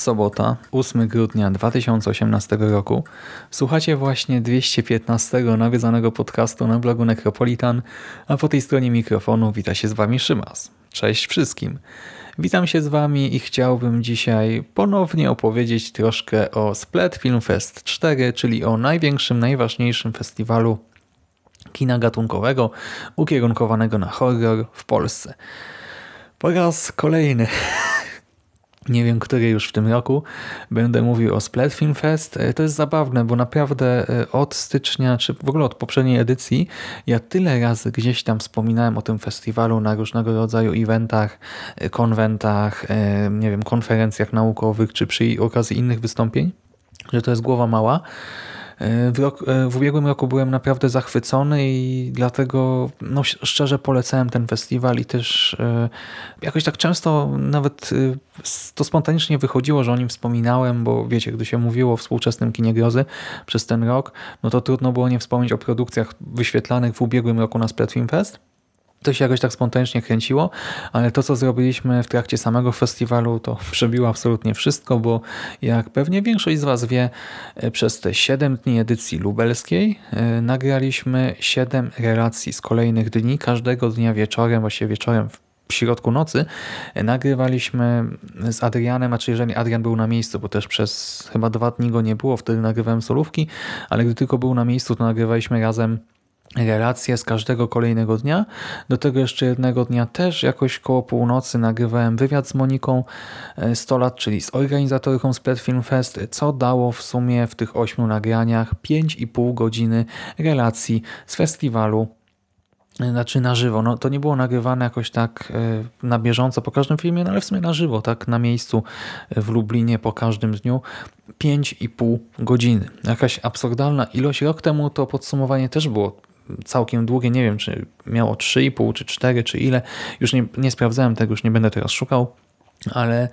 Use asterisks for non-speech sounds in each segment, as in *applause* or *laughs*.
Sobota, 8 grudnia 2018 roku. Słuchacie właśnie 215 nawiedzanego podcastu na blogu Necropolitan, a po tej stronie mikrofonu wita się z Wami Szymas. Cześć wszystkim. Witam się z Wami i chciałbym dzisiaj ponownie opowiedzieć troszkę o Splat Film Fest 4, czyli o największym, najważniejszym festiwalu kina gatunkowego ukierunkowanego na horror w Polsce. Po raz kolejny *laughs* nie wiem, który już w tym roku, będę mówił o Splat Film Fest. E, to jest zabawne, bo naprawdę e, od stycznia, czy w ogóle od poprzedniej edycji, ja tyle razy gdzieś tam wspominałem o tym festiwalu na różnego rodzaju eventach, e, konwentach, nie wiem, konferencjach naukowych, czy przy okazji innych wystąpień, że to jest głowa mała. W, rok, w, ubiegłym roku byłem naprawdę zachwycony i dlatego no, szczerze polecałem ten festiwal i też e, jakoś tak często nawet e, to spontanicznie wychodziło, że o nim wspominałem, bo wiecie, gdy się mówiło o współczesnym kinie grozy przez ten rok, no to trudno było nie wspomnieć o produkcjach wyświetlanych w ubiegłym roku na Splat Film Fest. To się jakoś tak spontanicznie kręciło, ale to, co zrobiliśmy w trakcie samego festiwalu, to *laughs* przebiło absolutnie wszystko, bo jak pewnie większość z Was wie, e, przez te 7 dni edycji lubelskiej e, nagraliśmy 7 relacji z kolejnych dni. Każdego dnia wieczorem, właśnie wieczorem w środku nocy e, nagrywaliśmy z Adrianem, a czy jeżeli Adrian był na miejscu, bo też przez chyba dwa dni go nie było, wtedy nagrywałem solówki, ale gdy tylko był na miejscu, to nagrywaliśmy razem relacje z każdego kolejnego dnia. Do tego jeszcze jednego dnia też jakoś koło północy nagrywałem wywiad z Moniką Stolat, czyli z organizatorką Splat Film Fest, co dało w sumie w tych ośmiu nagraniach 5,5 godziny relacji z festiwalu znaczy na żywo. No, to nie było nagrywane jakoś tak e, na bieżąco po każdym filmie, no ale w sumie na żywo, tak na miejscu w Lublinie po każdym dniu. 5,5 godziny. Jakaś absurdalna ilość. Rok temu to podsumowanie też było całkiem długie, nie wiem czy miało 3,5 czy 4 czy ile, już nie, nie sprawdzałem tego, już nie będę teraz szukał, ale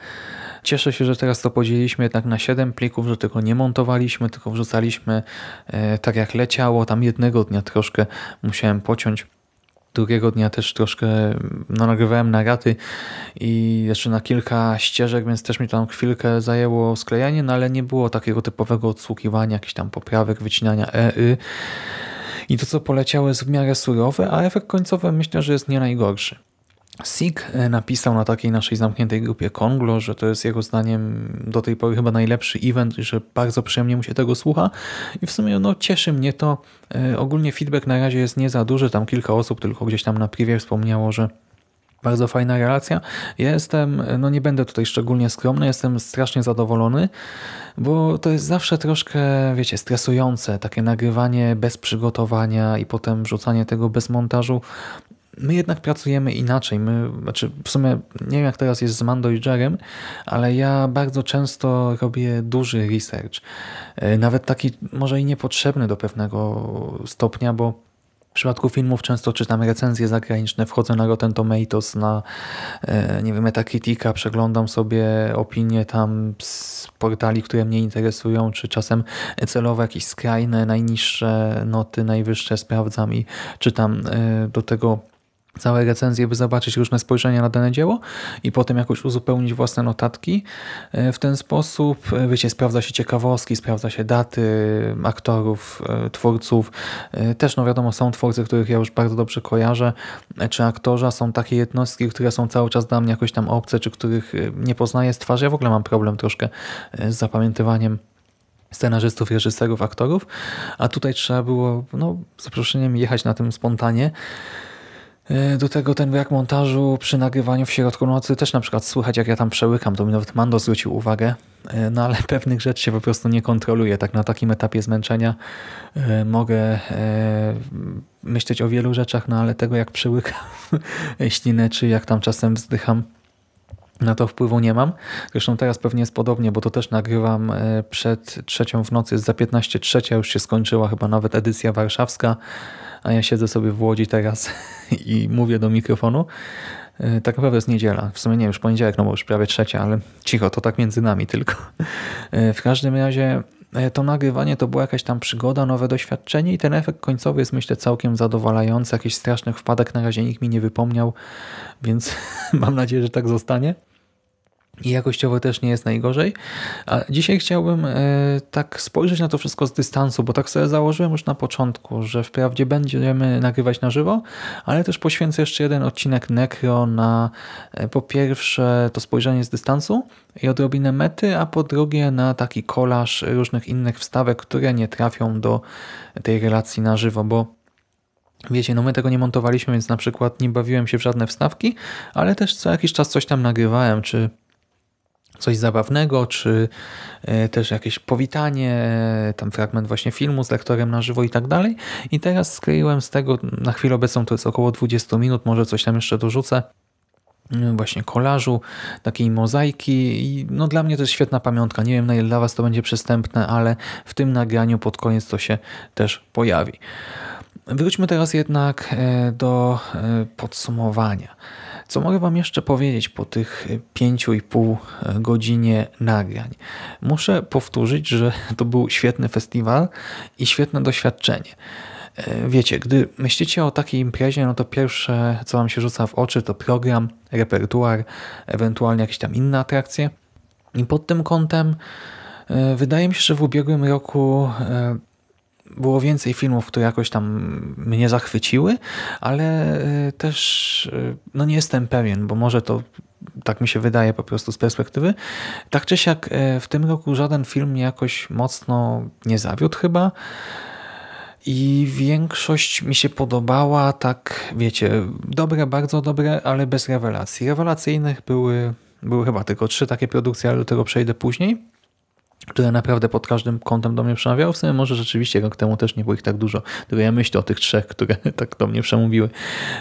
cieszę się, że teraz to podzieliliśmy jednak na 7 plików, że tego nie montowaliśmy, tylko wrzucaliśmy e, tak jak leciało, tam jednego dnia troszkę musiałem pociąć, drugiego dnia też troszkę no, nagrywałem na raty i jeszcze na kilka ścieżek, więc też mi tam chwilkę zajęło sklejanie, no ale nie było takiego typowego odsłuchiwania, jakichś tam poprawek, wycinania e, y. I to, co poleciało jest w miarę surowe, a efekt końcowy myślę, że jest nie najgorszy. Sik e, napisał na takiej naszej zamkniętej grupie Konglo, że to jest jego zdaniem do tej pory chyba najlepszy event i że bardzo przyjemnie mu się tego słucha. I w sumie no, cieszy mnie to. E, ogólnie feedback na razie jest nie za duży. Tam kilka osób tylko gdzieś tam na privie wspomniało, że bardzo fajna relacja. Ja jestem, no nie będę tutaj szczególnie skromny, jestem strasznie zadowolony, bo to jest zawsze troszkę, wiecie, stresujące, takie nagrywanie bez przygotowania i potem wrzucanie tego bez montażu. My jednak pracujemy inaczej. My, znaczy w sumie nie wiem jak teraz jest z Mando i Jerem, ale ja bardzo często robię duży research. E, nawet taki może i niepotrzebny do pewnego stopnia, bo w przypadku filmów często czytam recenzje zagraniczne, wchodzę na Rotten Tomatoes, na e, nie wiem, Metacritica, przeglądam sobie opinie tam z portali, które mnie interesują, czy czasem celowo jakieś skrajne, najniższe noty, najwyższe sprawdzam i czytam e, do tego całe recenzje, by zobaczyć różne spojrzenia na dane dzieło i potem jakoś uzupełnić własne notatki. E, w ten sposób, e, wiecie, sprawdza się ciekawostki, sprawdza się daty aktorów, e, twórców. Też, no wiadomo, są twórcy, których ja już bardzo dobrze kojarzę, czy aktorza, są takie jednostki, które są cały czas dla mnie jakoś tam obce, czy których nie poznaję z twarzy. Ja w ogóle mam problem troszkę z zapamiętywaniem scenarzystów, reżyserów, aktorów, a tutaj trzeba było, no, z jechać na tym spontanie. E, do tego ten brak montażu przy nagrywaniu w środku nocy też na przykład słychać jak ja tam przełykam, to mi nawet Mando zwrócił uwagę, e, no ale *laughs* pewnych rzeczy się po prostu nie kontroluje. Tak na takim etapie zmęczenia e, mogę myśleć o wielu rzeczach, no ale tego jak przełykam *laughs* ślinę, czy jak tam czasem wzdycham, na to wpływu nie mam. Zresztą teraz pewnie jest podobnie, bo to też nagrywam przed trzecią w nocy, jest za 15 trzecia, już się skończyła chyba nawet edycja warszawska, a ja siedzę sobie w Łodzi teraz *laughs* i mówię do mikrofonu. E, tak naprawdę jest niedziela. W sumie nie, już poniedziałek, no bo już prawie trzecia, ale cicho, to tak między nami tylko. E, w każdym razie e, to nagrywanie to była jakaś tam przygoda, nowe doświadczenie i ten efekt końcowy jest myślę całkiem zadowalający. Jakiś strasznych wpadek na razie nikt mi nie wypomniał, więc *laughs* mam nadzieję, że tak zostanie i jakościowo też nie jest najgorzej. A dzisiaj chciałbym e, tak spojrzeć na to wszystko z dystansu, bo tak sobie założyłem już na początku, że wprawdzie będziemy nagrywać na żywo, ale też poświęcę jeszcze jeden odcinek Necro na e, po pierwsze to spojrzenie z dystansu i odrobinę mety, a po drugie na taki kolaż różnych innych wstawek, które nie trafią do tej relacji na żywo, bo Wiecie, no my tego nie montowaliśmy, więc na przykład nie bawiłem się w żadne wstawki, ale też co jakiś czas coś tam nagrywałem, czy coś zabawnego, czy e, też jakieś powitanie, e, tam fragment właśnie filmu z lektorem na żywo i tak dalej. I teraz skleiłem z tego, na chwilę obecną to jest około 20 minut, może coś tam jeszcze dorzucę, e, właśnie kolażu, takiej mozaiki i no dla mnie to jest świetna pamiątka. Nie wiem na ile dla Was to będzie przystępne, ale w tym nagraniu pod koniec to się też pojawi. Wróćmy teraz jednak do podsumowania. Co mogę Wam jeszcze powiedzieć po tych pięciu i pół godzinie nagrań? Muszę powtórzyć, że to był świetny festiwal i świetne doświadczenie. E, wiecie, gdy myślicie o takiej imprezie, no to pierwsze, co Wam się rzuca w oczy, to program, repertuar, ewentualnie jakieś tam inne atrakcje. I pod tym kątem wydaje mi się, że w ubiegłym roku było więcej filmów, które jakoś tam mnie zachwyciły, ale e, też e, no nie jestem pewien, bo może to tak mi się wydaje po prostu z perspektywy. Tak czy siak e, w tym roku żaden film mnie jakoś mocno nie zawiódł chyba. I większość mi się podobała, tak wiecie, dobre, bardzo dobre, ale bez rewelacji. Rewelacyjnych były, były chyba tylko trzy takie produkcje, ale do tego przejdę później które naprawdę pod każdym kątem do mnie przemawiały. W sumie może rzeczywiście rok temu też nie było ich tak dużo, tylko ja myślę o tych trzech, które *laughs* tak do mnie przemówiły.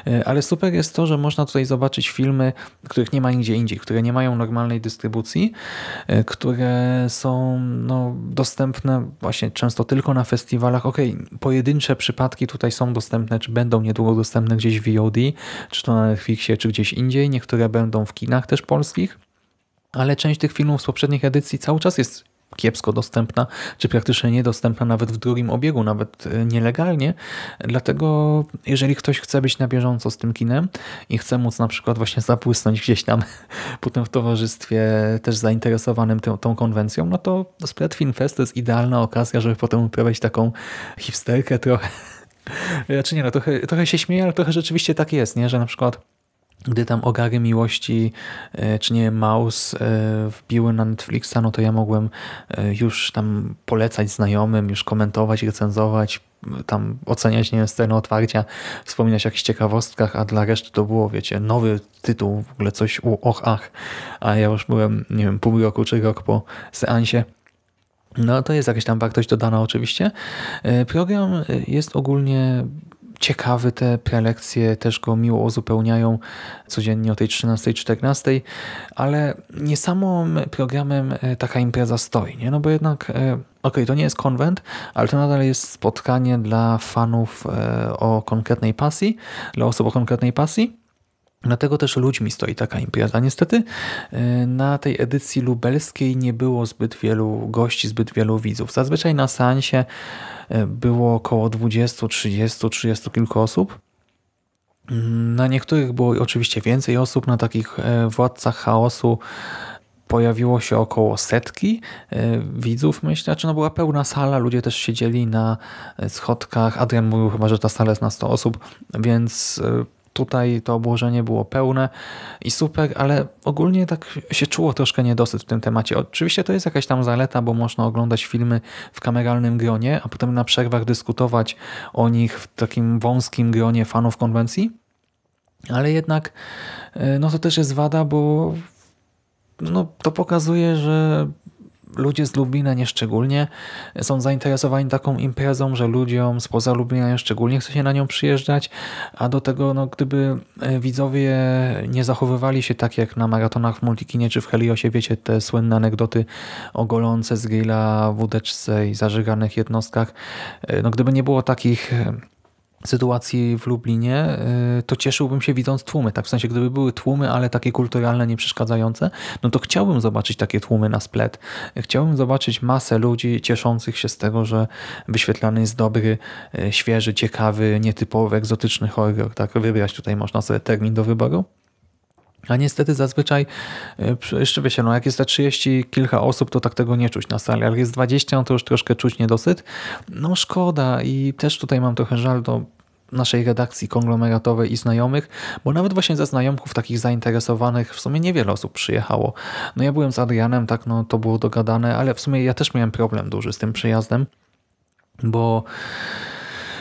E, ale super jest to, że można tutaj zobaczyć filmy, których nie ma nigdzie indziej, które nie mają normalnej dystrybucji, e, które są no, dostępne właśnie często tylko na festiwalach. Ok, pojedyncze przypadki tutaj są dostępne, czy będą niedługo dostępne gdzieś w VOD, czy to na Netflixie, czy gdzieś indziej. Niektóre będą w kinach też polskich ale część tych filmów z poprzednich edycji cały czas jest kiepsko dostępna, czy praktycznie niedostępna nawet w drugim obiegu, nawet e, nielegalnie. Dlatego jeżeli ktoś chce być na bieżąco z tym kinem i chce móc na przykład właśnie zabłysnąć gdzieś tam *laughs* potem w towarzystwie też zainteresowanym tą, tą konwencją, no to Spread Film Fest to jest idealna okazja, żeby potem uprawiać taką hipsterkę trochę. *laughs* Znaczy nie, no trochę, trochę się śmieję, ale trochę rzeczywiście tak jest, nie? że na przykład gdy tam ogary miłości, e, czy nie Maus e, wbiły na Netflixa, no to ja mogłem e, już tam polecać znajomym, już komentować, recenzować, tam oceniać, nie wiem, scenę otwarcia, wspominać o jakichś ciekawostkach, a dla reszty to było, wiecie, nowy tytuł, w ogóle coś u och, ach, a ja już byłem, nie wiem, pół roku czy rok po seansie. No to jest jakaś tam wartość dodana oczywiście. Program jest ogólnie ciekawy, te prelekcje też go miło uzupełniają codziennie o tej 13-14, ale nie samym programem e, taka impreza stoi, nie? no bo jednak e, ok, to nie jest konwent, ale to nadal jest spotkanie dla fanów e, o konkretnej pasji, dla osób o konkretnej pasji, Dlatego też ludźmi stoi taka impreza. Niestety na tej edycji lubelskiej nie było zbyt wielu gości, zbyt wielu widzów. Zazwyczaj na seansie było około 20, 30, 30 kilku osób. Na niektórych było oczywiście więcej osób, na takich e, władcach chaosu pojawiło się około setki e, widzów, myślę. Znaczy, no była pełna sala, ludzie też siedzieli na e, schodkach. Adrian mówił chyba, że ta sala jest na 100 osób, więc tutaj to obłożenie było pełne i super, ale ogólnie tak się czuło troszkę niedosyt w tym temacie. Oczywiście to jest jakaś tam zaleta, bo można oglądać filmy w kameralnym gronie, a potem na przerwach dyskutować o nich w takim wąskim gronie fanów konwencji, ale jednak e, no to też jest wada, bo no, to pokazuje, że ludzie z Lublina nieszczególnie są zainteresowani taką imprezą, że ludziom spoza Lublina nieszczególnie chce się na nią przyjeżdżać, a do tego no, gdyby e, widzowie nie zachowywali się tak jak na maratonach w Multikinie czy w Heliosie, wiecie, te słynne anegdoty o golące z grilla, wódeczce i zażyganych jednostkach, e, no gdyby nie było takich sytuacji w Lublinie, y, to cieszyłbym się widząc tłumy. Tak w sensie, gdyby były tłumy, ale takie kulturalne, nie przeszkadzające, no to chciałbym zobaczyć takie tłumy na splet. Chciałbym zobaczyć masę ludzi cieszących się z tego, że wyświetlany jest dobry, y, świeży, ciekawy, nietypowy, egzotyczny horror. Tak wybrać tutaj można sobie termin do wyboru. A niestety zazwyczaj, e, jeszcze wiecie, no jak jest te 30 kilka osób, to tak tego nie czuć na sali, ale jest 20, no to już troszkę czuć niedosyt. No szkoda i też tutaj mam trochę żal do naszej redakcji konglomeratowej i znajomych, bo nawet właśnie ze znajomków takich zainteresowanych w sumie niewiele osób przyjechało. No ja byłem z Adrianem, tak, no to było dogadane, ale w sumie ja też miałem problem duży z tym przyjazdem, bo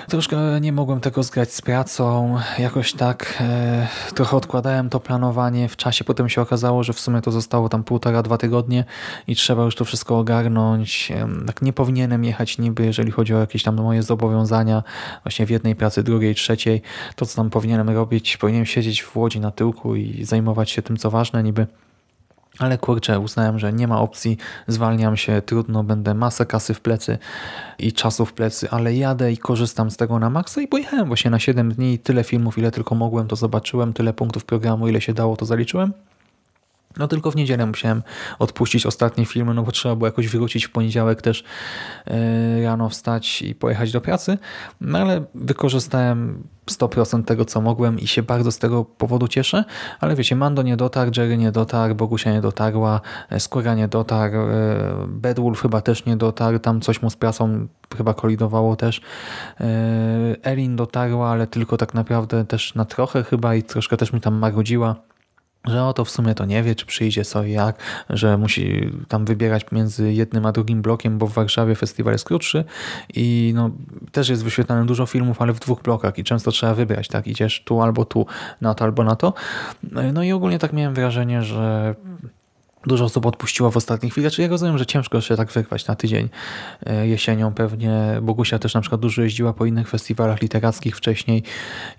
Troszkę nie mogłem tego zgrać z pracą, jakoś tak e, trochę odkładałem to planowanie w czasie, potem się okazało, że w sumie to zostało tam półtora, dwa tygodnie i trzeba już to wszystko ogarnąć. Tak nie powinienem jechać niby, jeżeli chodzi o jakieś tam moje zobowiązania, właśnie w jednej pracy, drugiej, trzeciej, to co tam powinienem robić, powinienem siedzieć w Łodzi na tyłku i zajmować się tym, co ważne niby. Ale kurczę, uznałem, że nie ma opcji, zwalniam się, trudno, będę masę kasy w plecy i czasu w plecy, ale jadę i korzystam z tego na maksa i pojechałem właśnie na 7 dni, tyle filmów, ile tylko mogłem, to zobaczyłem, tyle punktów programu, ile się dało, to zaliczyłem. No tylko w niedzielę musiałem odpuścić ostatnie filmy, no bo trzeba było jakoś wrócić w poniedziałek też yy, rano wstać i pojechać do pracy. No ale wykorzystałem 100% tego, co mogłem i się bardzo z tego powodu cieszę. Ale wiecie, Mando nie dotarł, Jerry nie dotarł, Bogusia nie dotarła, e, Skóra nie dotarł, yy, Bedwulf chyba też nie dotarł, tam coś mu z pracą chyba kolidowało też. Elin dotarła, ale tylko tak naprawdę też na trochę chyba i troszkę też mi tam marudziła że oto w sumie to nie wie, czy przyjdzie i jak, że musi tam wybierać między jednym a drugim blokiem, bo w Warszawie festiwal jest krótszy i no, też jest wyświetlane dużo filmów, ale w dwóch blokach i często trzeba wybrać, tak, idziesz tu albo tu, na to albo na to. No i ogólnie tak miałem wrażenie, że Dużo osób odpuściło w ostatniej chwili. Znaczy ja rozumiem, że ciężko się tak wyrwać na tydzień e, jesienią pewnie. Bogusia też na przykład dużo jeździła po innych festiwalach literackich wcześniej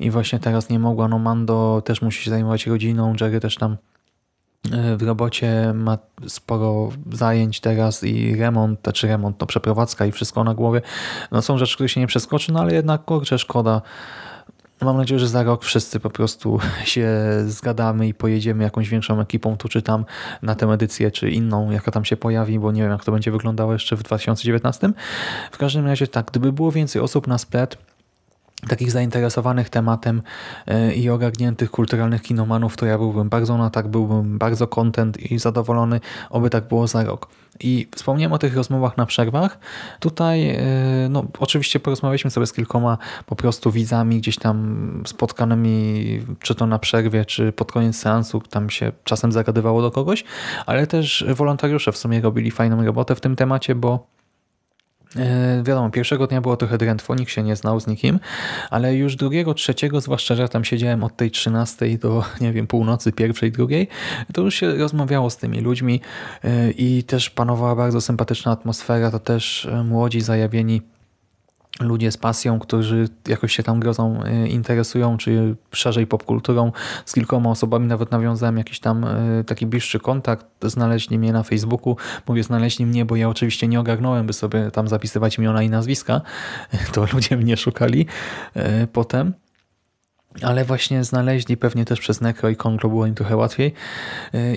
i właśnie teraz nie mogła. No Mando też musi się zajmować rodziną, Jerry też tam e, w robocie ma sporo zajęć teraz i remont, znaczy remont, to przeprowadzka i wszystko na głowie. No są rzeczy, które się nie przeskoczy, no ale jednak kurczę, szkoda Mam nadzieję, że za rok wszyscy po prostu *laughs* się zgadamy i pojedziemy jakąś większą ekipą tu czy tam na tę edycję, czy inną, jaka tam się pojawi, bo nie wiem, jak to będzie wyglądało jeszcze w 2019. W każdym razie tak, gdyby było więcej osób na splet, takich zainteresowanych tematem e, i ogarniętych kulturalnych kinomanów, to ja byłbym bardzo na tak, byłbym bardzo content i zadowolony, oby tak było za rok. I wspomniałem o tych rozmowach na przerwach. Tutaj e, no, oczywiście porozmawialiśmy sobie z kilkoma po prostu widzami gdzieś tam spotkanymi, czy to na przerwie, czy pod koniec seansu, tam się czasem zagadywało do kogoś, ale też wolontariusze w sumie robili fajną robotę w tym temacie, bo wiadomo, pierwszego dnia było trochę drętwo, nikt się nie znał z nikim, ale już drugiego, trzeciego, zwłaszcza, że tam siedziałem od tej 13 do, nie wiem, północy, pierwszej, drugiej, to już się rozmawiało z tymi ludźmi e, i też panowała bardzo sympatyczna atmosfera, to też e, młodzi, zajawieni ludzie z pasją, którzy jakoś się tam grozą e, interesują, czy szerzej popkulturą. Z kilkoma osobami nawet nawiązałem jakiś tam e, taki bliższy kontakt. Znaleźli mnie na Facebooku. Mówię, znaleźli mnie, bo ja oczywiście nie ogarnąłem, by sobie tam zapisywać imiona i nazwiska. *laughs* To ludzie mnie szukali e, potem. Ale właśnie znaleźli pewnie też przez Necro i Kongro było im trochę łatwiej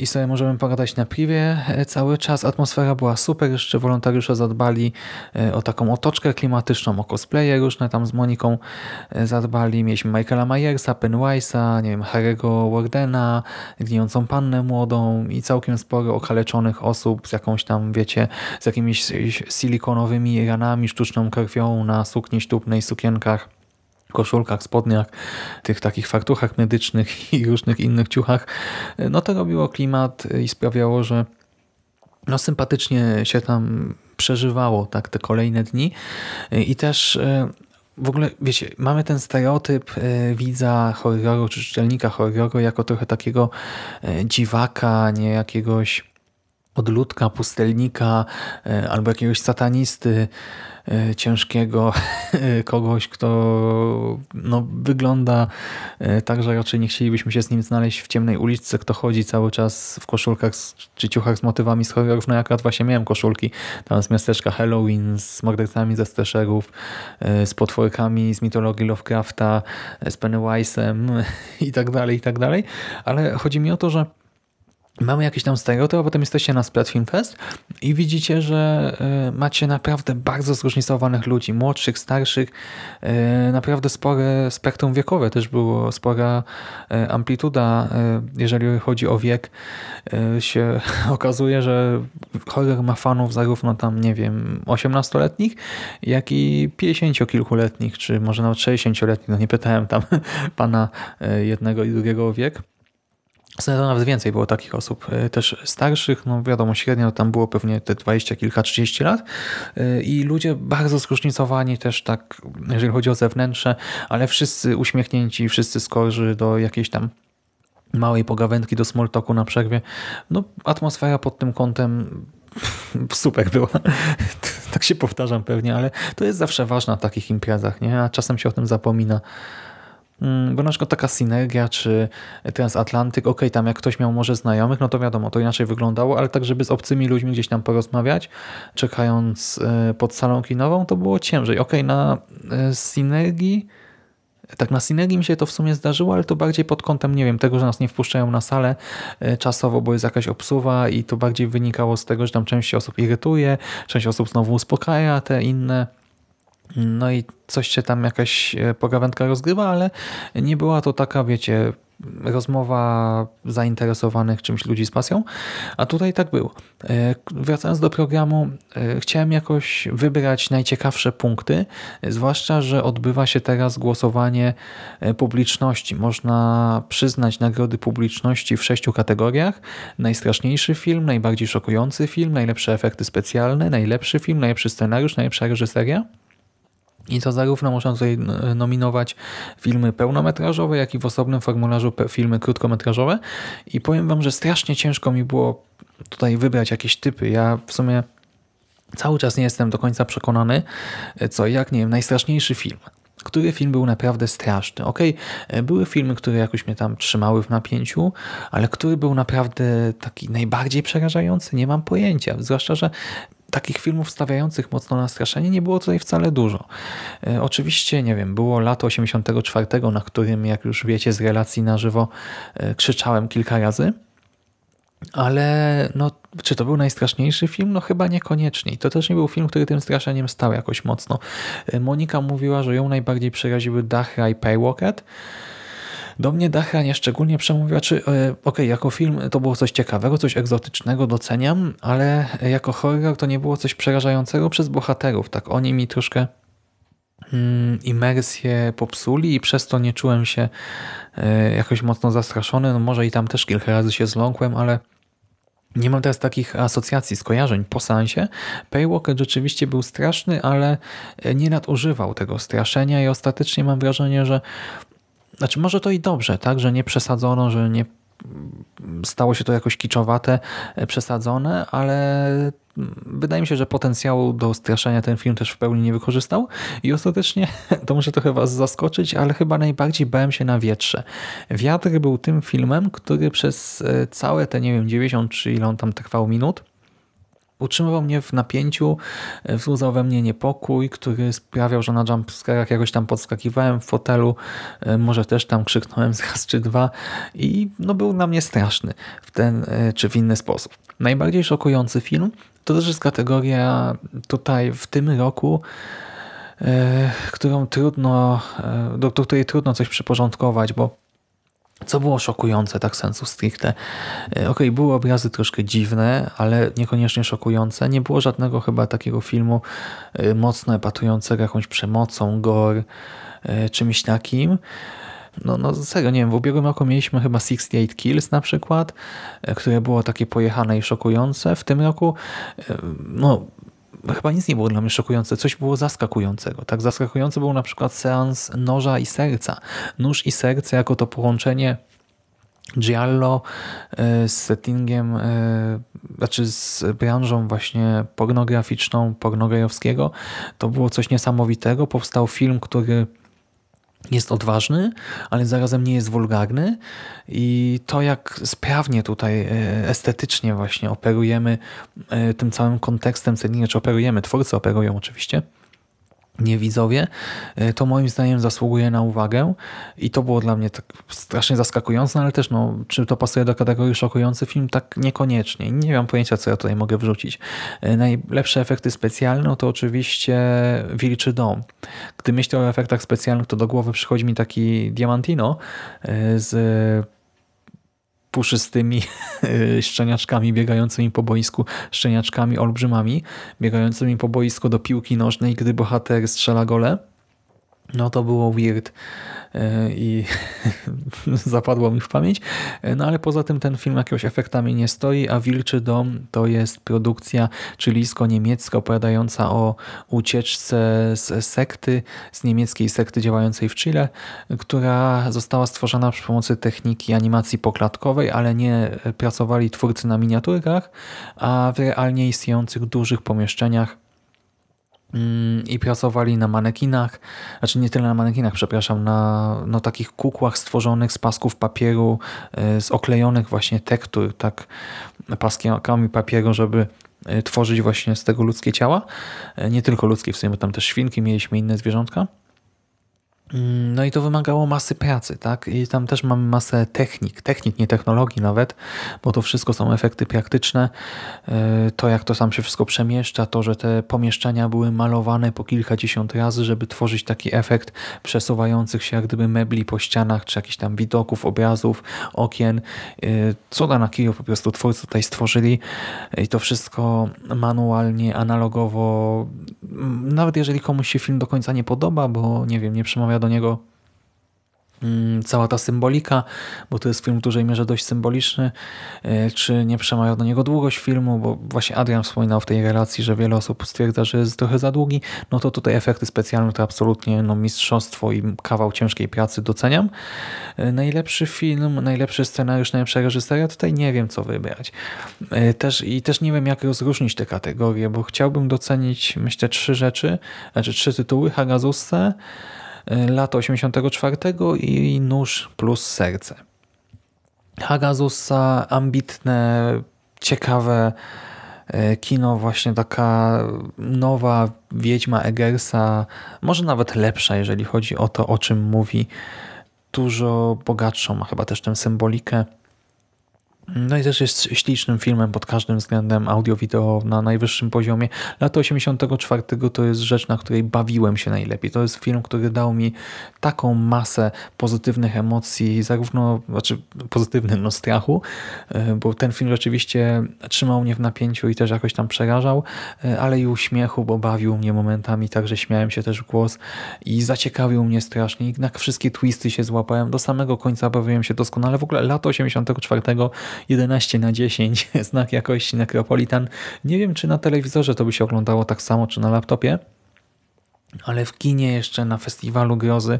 i sobie możemy pogadać na privie cały czas. Atmosfera była super, jeszcze wolontariusze zadbali o taką otoczkę klimatyczną, o cosplaye różne tam z Moniką zadbali. Mieliśmy Michaela Myersa, Penwise'a, nie wiem, Harry'ego Wardena, gnijącą pannę młodą i całkiem sporo okaleczonych osób z jakąś tam, wiecie, z jakimiś silikonowymi ranami, sztuczną krwią na sukni ślubnej, sukienkach koszulkach, spodniach, tych takich fartuchach medycznych *laughs* i różnych innych ciuchach, no to robiło klimat i sprawiało, że no sympatycznie się tam przeżywało tak te kolejne dni. I też e, w ogóle, wiecie, mamy ten stereotyp e, widza horroru czy czytelnika horroru jako trochę takiego e, dziwaka, nie jakiegoś odludka, pustelnika albo jakiegoś satanisty, E, ciężkiego, *laughs* kogoś, kto no, wygląda e, tak, że raczej nie chcielibyśmy się z nim znaleźć w ciemnej uliczce, kto chodzi cały czas w koszulkach czy ciuchach z motywami z horrorów. No jak właśnie miałem koszulki tam z miasteczka Halloween, z mordercami ze slasherów, e, z potworkami z mitologii Lovecrafta, z Pennywise'em *laughs* i tak dalej, i tak dalej. Ale chodzi mi o to, że mamy jakieś tam stereotyp, a potem jesteście na Splat Film Fest i widzicie, że e, macie naprawdę bardzo zróżnicowanych ludzi, młodszych, starszych, e, naprawdę spore spektrum wiekowe, też było spora e, amplituda, jeżeli chodzi o wiek, się *laughs* okazuje, że horror ma fanów zarówno tam, nie wiem, 18-letnich, jak i 50-kilkuletnich, czy może nawet 60-letnich, no nie pytałem tam *laughs* pana jednego i drugiego o wiek, to nawet więcej było takich osób, e, też starszych, no wiadomo, średnio tam było pewnie te 20 kilka, 30 lat e, i ludzie bardzo zróżnicowani też tak, jeżeli chodzi o zewnętrzne, ale wszyscy uśmiechnięci, wszyscy skorzy do jakiejś tam małej pogawędki, do small talku na przerwie. No atmosfera pod tym kątem *laughs* super była. *laughs* tak się powtarzam pewnie, ale to jest zawsze ważne na takich imprezach, nie? a czasem się o tym zapomina. Mm, bo na przykład taka synergia czy transatlantyk, ok, tam jak ktoś miał może znajomych, no to wiadomo, to inaczej wyglądało, ale tak, żeby z obcymi ludźmi gdzieś tam porozmawiać, czekając e, pod salą kinową, to było ciężej. Ok, na e, synergii tak na synergii mi się to w sumie zdarzyło, ale to bardziej pod kątem, nie wiem, tego, że nas nie wpuszczają na salę e, czasowo, bo jest jakaś obsuwa i to bardziej wynikało z tego, że tam część osób irytuje, część osób znowu uspokaja, te inne no i coś się tam jakaś e, pogawędka rozgrywa, ale nie była to taka, wiecie, rozmowa zainteresowanych czymś ludzi z pasją, a tutaj tak było. E, wracając do programu, e, chciałem jakoś wybrać najciekawsze punkty, zwłaszcza, że odbywa się teraz głosowanie publiczności. Można przyznać nagrody publiczności w sześciu kategoriach. Najstraszniejszy film, najbardziej szokujący film, najlepsze efekty specjalne, najlepszy film, najlepszy scenariusz, najlepsza reżyseria. I to zarówno można tutaj nominować filmy pełnometrażowe, jak i w osobnym formularzu filmy krótkometrażowe. I powiem wam, że strasznie ciężko mi było tutaj wybrać jakieś typy. Ja w sumie cały czas nie jestem do końca przekonany, co jak, nie wiem, najstraszniejszy film. Który film był naprawdę straszny? Okej, okay, były filmy, które jakoś mnie tam trzymały w napięciu, ale który był naprawdę taki najbardziej przerażający? Nie mam pojęcia. Zwłaszcza, że takich filmów stawiających mocno na straszenie nie było tutaj wcale dużo. E, oczywiście, nie wiem, było lato 84, na którym, jak już wiecie z relacji na żywo, e, krzyczałem kilka razy, ale no, czy to był najstraszniejszy film? No chyba niekoniecznie. To też nie był film, który tym straszeniem stał jakoś mocno. E, Monika mówiła, że ją najbardziej przeraziły Dachra i Paywalket, do mnie Dachra nie szczególnie przemówiła, czy e, okej, okay, jako film to było coś ciekawego, coś egzotycznego, doceniam, ale jako horror to nie było coś przerażającego przez bohaterów. Tak, oni mi troszkę mm, imersję popsuli i przez to nie czułem się e, jakoś mocno zastraszony. No może i tam też kilka razy się zląkłem, ale nie mam teraz takich asocjacji, skojarzeń po sensie. Paywalker rzeczywiście był straszny, ale nie nadużywał tego straszenia i ostatecznie mam wrażenie, że znaczy może to i dobrze, tak, że nie przesadzono, że nie stało się to jakoś kiczowate, e, przesadzone, ale wydaje mi się, że potencjału do straszenia ten film też w pełni nie wykorzystał i ostatecznie, *laughs* to może trochę was zaskoczyć, ale chyba najbardziej bałem się na wietrze. Wiatr był tym filmem, który przez e, całe te, nie wiem, 90 czy ile on tam trwał minut, utrzymywał mnie w napięciu, e, wzbudzał we mnie niepokój, który sprawiał, że na jumpscarach jakoś tam podskakiwałem w fotelu, e, może też tam krzyknąłem z raz czy dwa i no był na mnie straszny w ten e, czy w inny sposób. Najbardziej szokujący film to też jest kategoria tutaj w tym roku, którą trudno, do której trudno coś przyporządkować, bo co było szokujące, tak sensu stricte. E, ok, były obrazy troszkę dziwne, ale niekoniecznie szokujące. Nie było żadnego chyba takiego filmu e, mocno epatującego jakąś przemocą, gore, e, czymś takim. No, no serio, nie wiem, w ubiegłym roku mieliśmy chyba 68 Kills na przykład, które było takie pojechane i szokujące. W tym roku no chyba nic nie było dla mnie szokujące, coś było zaskakującego. Tak zaskakujący był na przykład seans noża i serca. Nóż i serce jako to połączenie Giallo e, z settingiem, e, znaczy z branżą właśnie pornograficzną, pornografowskiego, to było coś niesamowitego. Powstał film, który jest odważny, ale zarazem nie jest wulgarny. I to jak sprawnie tutaj e, estetycznie właśnie operujemy e, tym całym kontekstem, czy operujemy, twórcy operują oczywiście, nie widzowie, e, to moim zdaniem zasługuje na uwagę i to było dla mnie tak strasznie zaskakujące, no ale też no, czy to pasuje do kategorii szokujący film? Tak niekoniecznie. Nie mam pojęcia, co ja tutaj mogę wrzucić. E, najlepsze efekty specjalne to oczywiście Wilczy Dom. Gdy myślę o efektach specjalnych, to do głowy przychodzi mi taki Diamantino e, z puszystymi *laughs* szczeniaczkami biegającymi po boisku, szczeniaczkami olbrzymami biegającymi po boisku do piłki nożnej, gdy bohater strzela gole. No to było weird i *laughs* zapadło mi w pamięć. No ale poza tym ten film jakiegoś efektami nie stoi, a Wilczy Dom to jest produkcja chilijsko-niemiecka opowiadająca o ucieczce z sekty, z niemieckiej sekty działającej w Chile, która została stworzona przy pomocy techniki animacji poklatkowej, ale nie pracowali twórcy na miniaturkach, a w realnie istniejących dużych pomieszczeniach i pracowali na manekinach, znaczy nie tyle na manekinach, przepraszam, na no, takich kukłach stworzonych z pasków papieru, e, z oklejonych właśnie tektur, tak paskami papieru, żeby e, tworzyć właśnie z tego ludzkie ciała. E, nie tylko ludzkie, w sumie tam też świnki, mieliśmy inne zwierzątka. Mm, no i to wymagało masy pracy, tak? I tam też mamy masę technik, technik, nie technologii nawet, bo to wszystko są efekty praktyczne. E, to jak to sam się wszystko przemieszcza, to, że te pomieszczenia były malowane po kilkadziesiąt razy, żeby tworzyć taki efekt przesuwających się jak gdyby mebli po ścianach, czy jakichś tam widoków, obrazów, okien. E, cuda na kiju po prostu twórcy tutaj stworzyli i to wszystko manualnie, analogowo. Nawet jeżeli komuś się film do końca nie podoba, bo nie wiem, nie przemawia do niego Mm, cała ta symbolika, bo to jest film w dużej mierze dość symboliczny, e, czy nie przemawia do niego długość filmu, bo właśnie Adrian wspominał w tej relacji, że wiele osób stwierdza, że jest trochę za długi, no to tutaj efekty specjalne to absolutnie no, mistrzostwo i kawał ciężkiej pracy doceniam. E, najlepszy film, najlepszy scenariusz, najlepsza reżyseria, tutaj nie wiem co wybrać. E, też, I też nie wiem jak rozróżnić te kategorie, bo chciałbym docenić myślę trzy rzeczy, znaczy trzy tytuły, Hagazusse, lata 84 i Nóż plus Serce. Hagazusa, ambitne, ciekawe e, kino, właśnie taka nowa Wiedźma Eggersa, może nawet lepsza, jeżeli chodzi o to, o czym mówi. Dużo bogatszą ma chyba też tę symbolikę. No i też jest ślicznym filmem pod każdym względem, audio-wideo na najwyższym poziomie. Lato 84 to jest rzecz, na której bawiłem się najlepiej. To jest film, który dał mi taką masę pozytywnych emocji, zarówno, znaczy pozytywnych, no strachu, e, bo ten film rzeczywiście trzymał mnie w napięciu i też jakoś tam przerażał, e, ale i uśmiechu, bo bawił mnie momentami, także śmiałem się też głos i zaciekawił mnie strasznie. I na wszystkie twisty się złapałem. Do samego końca bawiłem się doskonale. W ogóle lato 84 11 na 10, *laughs* znak jakości Necropolitan. Nie wiem, czy na telewizorze to by się oglądało tak samo, czy na laptopie, ale w kinie jeszcze na festiwalu grozy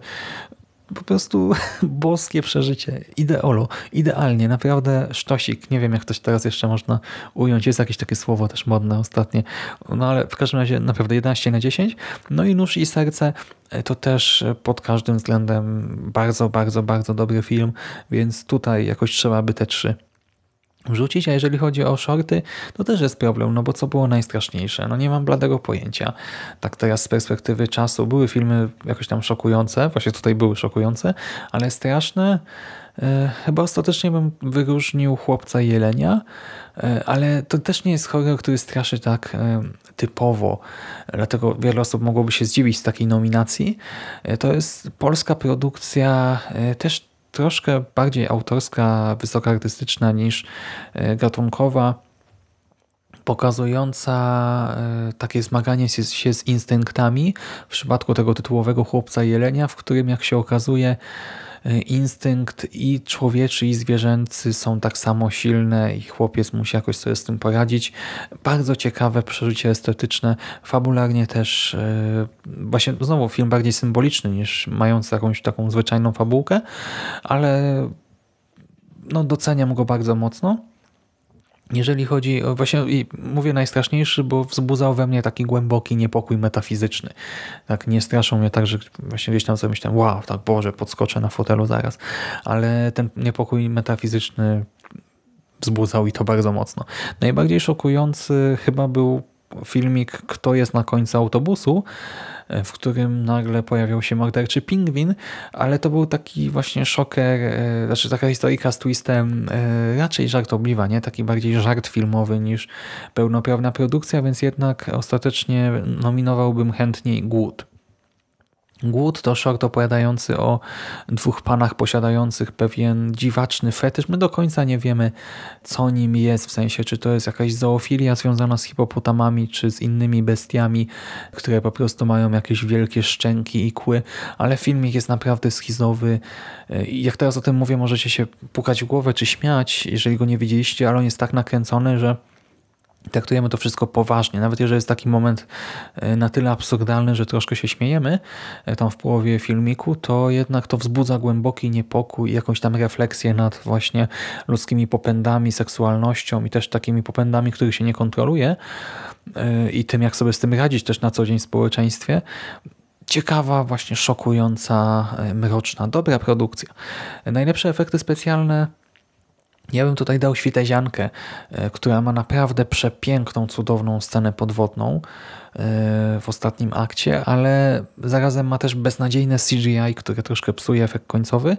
po prostu *laughs* boskie przeżycie. Ideolo. Idealnie. Naprawdę sztosik. Nie wiem, jak się teraz jeszcze można ująć. Jest jakieś takie słowo też modne ostatnie. No ale w każdym razie naprawdę 11 na 10. No i Nóż i Serce to też pod każdym względem bardzo, bardzo, bardzo dobry film, więc tutaj jakoś trzeba by te trzy wrzucić, a jeżeli chodzi o shorty, to też jest problem, no bo co było najstraszniejsze? No nie mam bladego pojęcia. Tak teraz z perspektywy czasu były filmy jakoś tam szokujące, właśnie tutaj były szokujące, ale straszne. E, chyba ostatecznie bym wyróżnił Chłopca Jelenia, e, ale to też nie jest horror, który straszy tak e, typowo, dlatego wiele osób mogłoby się zdziwić z takiej nominacji. To jest polska produkcja, też troszkę bardziej autorska, wysokoartystyczna niż e, gatunkowa, pokazująca e, takie zmaganie się z instynktami w przypadku tego tytułowego chłopca jelenia, w którym jak się okazuje instynkt i człowieczy i zwierzęcy są tak samo silne i chłopiec musi jakoś sobie z tym poradzić. Bardzo ciekawe przeżycie estetyczne, fabularnie też e, właśnie znowu film bardziej symboliczny niż mający jakąś taką zwyczajną fabułkę, ale no doceniam go bardzo mocno. Jeżeli chodzi właśnie mówię najstraszniejszy, bo wzbudzał we mnie taki głęboki niepokój metafizyczny. Tak nie straszą mnie tak, że właśnie gdzieś tam sobie myślałem, wow, tak Boże, podskoczę na fotelu zaraz. Ale ten niepokój metafizyczny wzbudzał i to bardzo mocno. Najbardziej szokujący chyba był filmik Kto jest na końcu autobusu, w którym nagle pojawiał się morderczy pingwin, ale to był taki właśnie szoker, e, znaczy taka historyjka z twistem e, raczej żartobliwa, nie? taki bardziej żart filmowy niż pełnoprawna produkcja, więc jednak ostatecznie nominowałbym chętniej Głód. Głód to short opowiadający o dwóch panach posiadających pewien dziwaczny fetysz. My do końca nie wiemy, co nim jest, w sensie, czy to jest jakaś zoofilia związana z hipopotamami, czy z innymi bestiami, które po prostu mają jakieś wielkie szczęki i kły, ale filmik jest naprawdę schizowy. Jak teraz o tym mówię, możecie się pukać w głowę, czy śmiać, jeżeli go nie widzieliście, ale on jest tak nakręcony, że traktujemy to wszystko poważnie. Nawet jeżeli jest taki moment e, na tyle absurdalny, że troszkę się śmiejemy e, tam w połowie filmiku, to jednak to wzbudza głęboki niepokój i jakąś tam refleksję nad właśnie ludzkimi popędami, seksualnością i też takimi popędami, których się nie kontroluje e, i tym, jak sobie z tym radzić też na co dzień w społeczeństwie. Ciekawa, właśnie szokująca, mroczna, dobra produkcja. Najlepsze efekty specjalne ja bym tutaj dał Świteziankę, e, która ma naprawdę przepiękną, cudowną scenę podwodną e, w ostatnim akcie, ale zarazem ma też beznadziejne CGI, które troszkę psuje efekt końcowy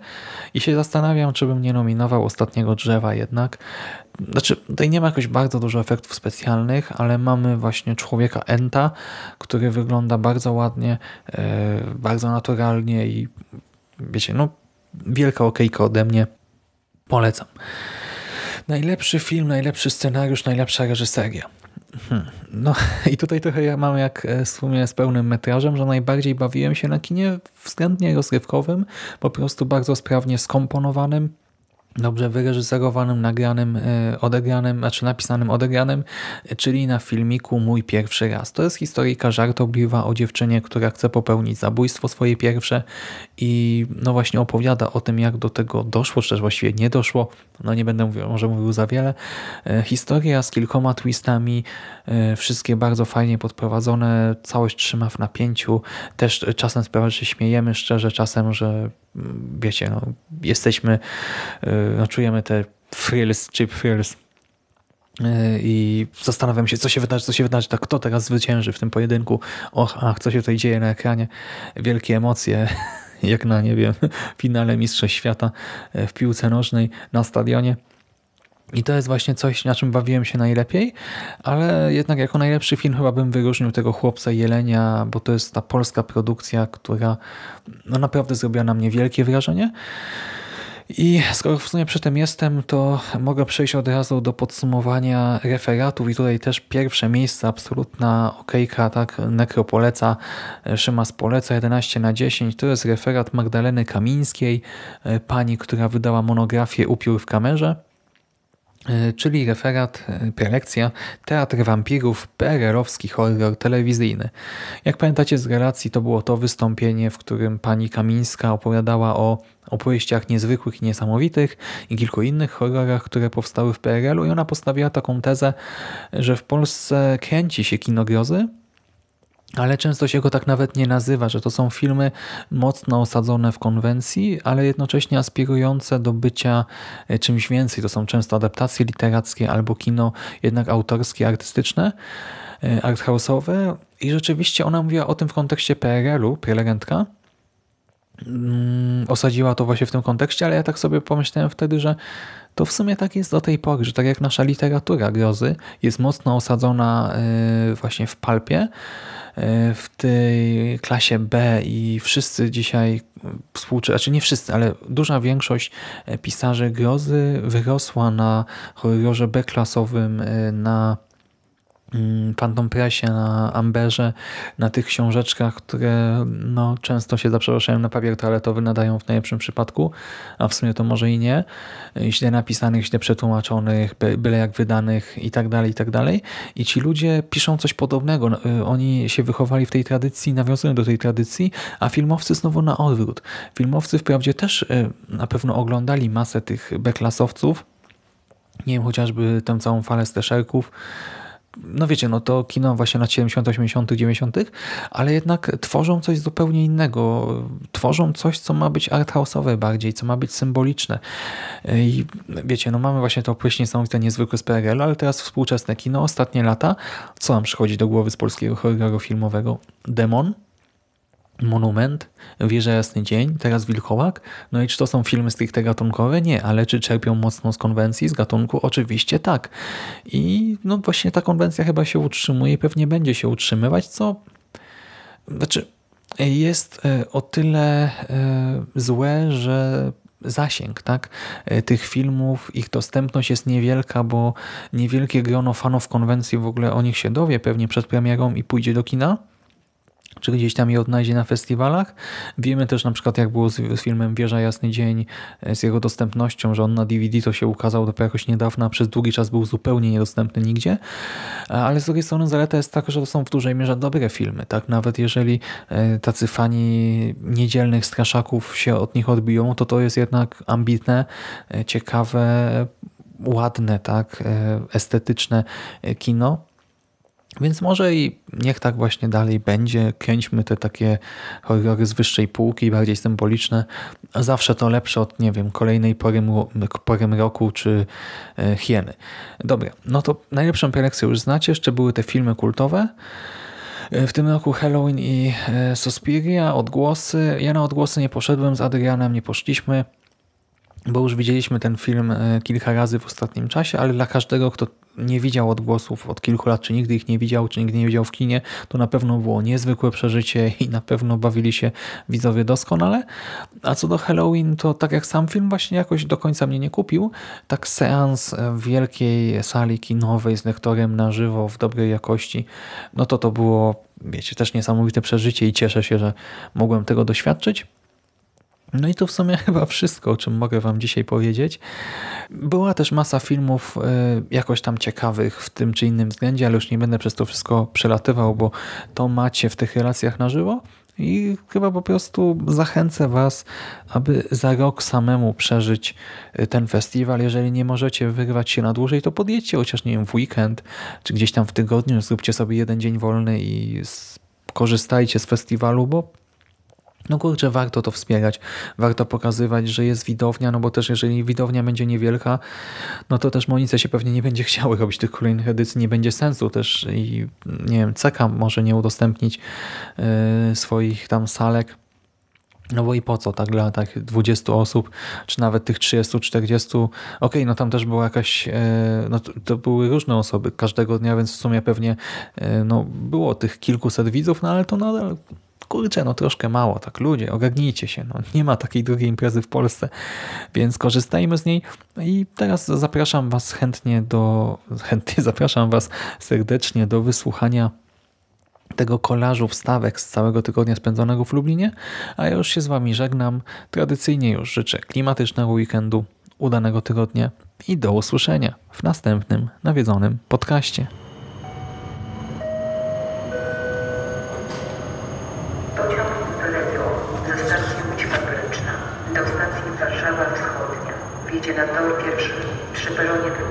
i się zastanawiam, czy bym nie nominował ostatniego drzewa jednak. Znaczy, tutaj nie ma jakoś bardzo dużo efektów specjalnych, ale mamy właśnie człowieka Enta, który wygląda bardzo ładnie, e, bardzo naturalnie i wiecie, no wielka okejka ode mnie. Polecam. Najlepszy film, najlepszy scenariusz, najlepsza reżyseria. Hmm. No *laughs* i tutaj trochę ja mam jak e, w sumie z pełnym metrażem, że najbardziej bawiłem się na kinie względnie rozrywkowym, po prostu bardzo sprawnie skomponowanym, dobrze wyreżyserowanym, nagranym, e, odegranym, znaczy napisanym, odegranym, czyli na filmiku Mój pierwszy raz. To jest historyjka żartobliwa o dziewczynie, która chce popełnić zabójstwo swoje pierwsze i no właśnie opowiada o tym, jak do tego doszło, czy też właściwie nie doszło. No nie będę mówił, może mówił za wiele. E, historia z kilkoma twistami, e, wszystkie bardzo fajnie podprowadzone, całość trzyma w napięciu. Też czasem sprawia, że się śmiejemy szczerze, czasem, że mm, wiecie, no, jesteśmy, no, czujemy te frills, chip frills i zastanawiam się, co się wydarzy, co się wydarzy, tak kto teraz zwycięży w tym pojedynku. Och, ach, co się tutaj dzieje na ekranie. Wielkie emocje *laughs* jak na, nie wiem, *laughs* finale Mistrzostw Świata e, w piłce nożnej na stadionie. I to jest właśnie coś, na czym bawiłem się najlepiej, ale jednak jako najlepszy film chyba bym wyróżnił tego Chłopca Jelenia, bo to jest ta polska produkcja, która no naprawdę zrobiła na mnie wielkie wrażenie. I skoro w sumie przy tym jestem, to mogę przejść od razu do podsumowania referatów i tutaj też pierwsze miejsce, absolutna okejka, tak, Nekropoleca, Szymas poleca 11 na 10, to jest referat Magdaleny Kamińskiej, pani, która wydała monografię Upiór w kamerze. E, czyli referat, e, prelekcja Teatr Wampirów, PRL-owski horror telewizyjny. Jak pamiętacie z relacji, to było to wystąpienie, w którym pani Kamińska opowiadała o opowieściach niezwykłych i niesamowitych i kilku innych horrorach, które powstały w PRL-u i ona postawiła taką tezę, że w Polsce kręci się kino grozy, ale często się go tak nawet nie nazywa, że to są filmy mocno osadzone w konwencji, ale jednocześnie aspirujące do bycia e, czymś więcej. To są często adaptacje literackie albo kino jednak autorskie, artystyczne, e, arthouse'owe i rzeczywiście ona mówiła o tym w kontekście PRL-u, prelegentka, mm, osadziła to właśnie w tym kontekście, ale ja tak sobie pomyślałem wtedy, że to w sumie tak jest do tej pory, że tak jak nasza literatura grozy jest mocno osadzona e, właśnie w palpie, w tej klasie B i wszyscy dzisiaj współcześni, znaczy nie wszyscy, ale duża większość e, pisarzy grozy wyrosła na horrorze B-klasowym, e, na Phantom Pressie, na Amberze, na tych książeczkach, które no, często się za na papier toaletowy nadają w najlepszym przypadku, a w sumie to może i nie. Źle napisanych, źle przetłumaczonych, byle jak wydanych i tak dalej, i tak dalej. I ci ludzie piszą coś podobnego. No, y, oni się wychowali w tej tradycji, nawiązują do tej tradycji, a filmowcy znowu na odwrót. Filmowcy wprawdzie też y, na pewno oglądali masę tych beklasowców, nie wiem, chociażby tę całą falę steszerków, no wiecie, no to kino właśnie lat 70., 80., 90., ale jednak tworzą coś zupełnie innego. Tworzą coś, co ma być arthouse'owe bardziej, co ma być symboliczne. I wiecie, no mamy właśnie to opłyśnie niesamowite, niezwykłe z PRL, ale teraz współczesne kino, ostatnie lata. Co nam przychodzi do głowy z polskiego horroru filmowego? Demon, Monument, Wieża Jasny Dzień, teraz Wilkołak. No i czy to są filmy stricte gatunkowe? Nie, ale czy czerpią mocno z konwencji, z gatunku? Oczywiście tak. I no właśnie ta konwencja chyba się utrzymuje i pewnie będzie się utrzymywać, co znaczy jest e, o tyle e, złe, że zasięg tak? E, tych filmów, ich dostępność jest niewielka, bo niewielkie grono fanów konwencji w ogóle o nich się dowie pewnie przed premierą i pójdzie do kina czy gdzieś tam je odnajdzie na festiwalach. Wiemy też na przykład jak było z, z, filmem Wieża Jasny Dzień, e, z jego dostępnością, że on na DVD to się ukazał dopiero jakoś niedawno, a przez długi czas był zupełnie niedostępny nigdzie. E, ale z drugiej strony zaleta jest taka, że to są w dużej mierze dobre filmy. tak Nawet jeżeli e, tacy fani niedzielnych straszaków się od nich odbiją, to to jest jednak ambitne, ciekawe, ładne, tak, estetyczne kino więc może i niech tak właśnie dalej będzie. Kręćmy te takie horrory z wyższej półki, bardziej symboliczne. Zawsze to lepsze od, nie wiem, kolejnej pory, pory roku czy e, hieny. Dobra, no to najlepszą prelekcję już znacie. Jeszcze były te filmy kultowe. E, w tym roku Halloween i e, Suspiria, odgłosy. Ja na odgłosy nie poszedłem, z Adrianem nie poszliśmy bo już widzieliśmy ten film kilka razy w ostatnim czasie, ale dla każdego, kto nie widział odgłosów od kilku lat, czy nigdy ich nie widział, czy nigdy nie widział w kinie, to na pewno było niezwykłe przeżycie i na pewno bawili się widzowie doskonale. A co do Halloween, to tak jak sam film właśnie jakoś do końca mnie nie kupił, tak seans w wielkiej sali kinowej z lektorem na żywo w dobrej jakości, no to to było, wiecie, też niesamowite przeżycie i cieszę się, że mogłem tego doświadczyć. No i to w sumie *laughs* chyba wszystko, o czym mogę Wam dzisiaj powiedzieć. Była też masa filmów e, jakoś tam ciekawych w tym czy innym względzie, ale już nie będę przez to wszystko przelatywał, bo to macie w tych relacjach na żywo. I chyba po prostu zachęcę Was, aby za rok samemu przeżyć e, ten festiwal. Jeżeli nie możecie wyrwać się na dłużej, to podjedźcie chociaż, nie wiem, w weekend, czy gdzieś tam w tygodniu, zróbcie sobie jeden dzień wolny i korzystajcie z festiwalu, bo no kurczę, warto to wspierać, warto pokazywać, że jest widownia, no bo też jeżeli widownia będzie niewielka, no to też Monice się pewnie nie będzie *laughs* chciały robić tych kolejnych edycji, nie będzie sensu też i nie wiem, CK może nie udostępnić yy, swoich tam salek, no bo i po co tak dla tak 20 osób, czy nawet tych 30-40, okej, okay, no tam też była jakaś, e, no to, to, były różne osoby każdego dnia, więc w sumie pewnie e, no, było tych kilkuset widzów, no ale to nadal kurczę, no troszkę mało, tak ludzie, ogarnijcie się, no nie ma takiej drugiej imprezy w Polsce, więc korzystajmy z niej i teraz zapraszam Was chętnie do, chętnie *laughs* zapraszam Was serdecznie do wysłuchania tego kolażu wstawek z całego tygodnia spędzonego w Lublinie, a ja już się z Wami żegnam. Tradycyjnie już życzę klimatycznego weekendu, udanego tygodnia i do usłyszenia w następnym nawiedzonym podcaście. Jedzie na tor pierwszy przy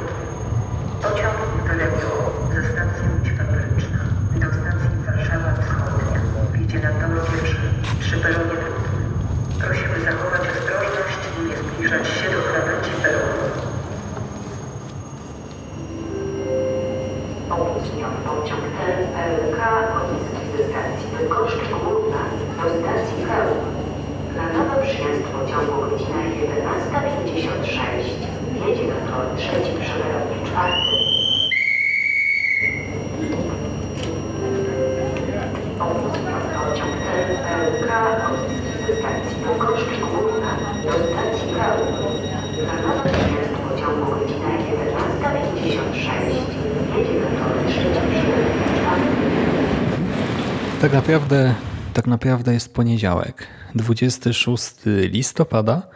Tak naprawdę, tak naprawdę jest poniedziałek, 26 listopada.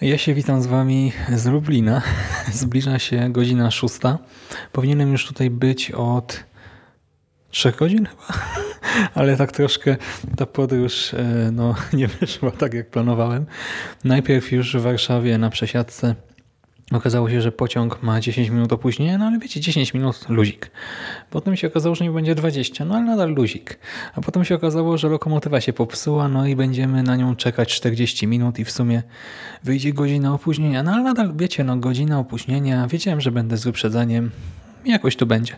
Ja się witam z Wami z Lublina. *laughs* Zbliża się godzina 6. Powinienem już tutaj być od 3 godzin chyba, *laughs* ale tak troszkę ta podróż e, no, *laughs* nie wyszła tak jak planowałem. Najpierw już w Warszawie na przesiadce Okazało się, że pociąg ma 10 minut opóźnienia, no ale wiecie, 10 minut luzik. Potem się okazało, że nie będzie 20, no ale nadal luzik. A potem się okazało, że lokomotywa się popsuła, no i będziemy na nią czekać 40 minut i w sumie wyjdzie godzina opóźnienia. No ale nadal, wiecie, no godzina opóźnienia, wiedziałem, że będę z wyprzedzeniem, jakoś to będzie.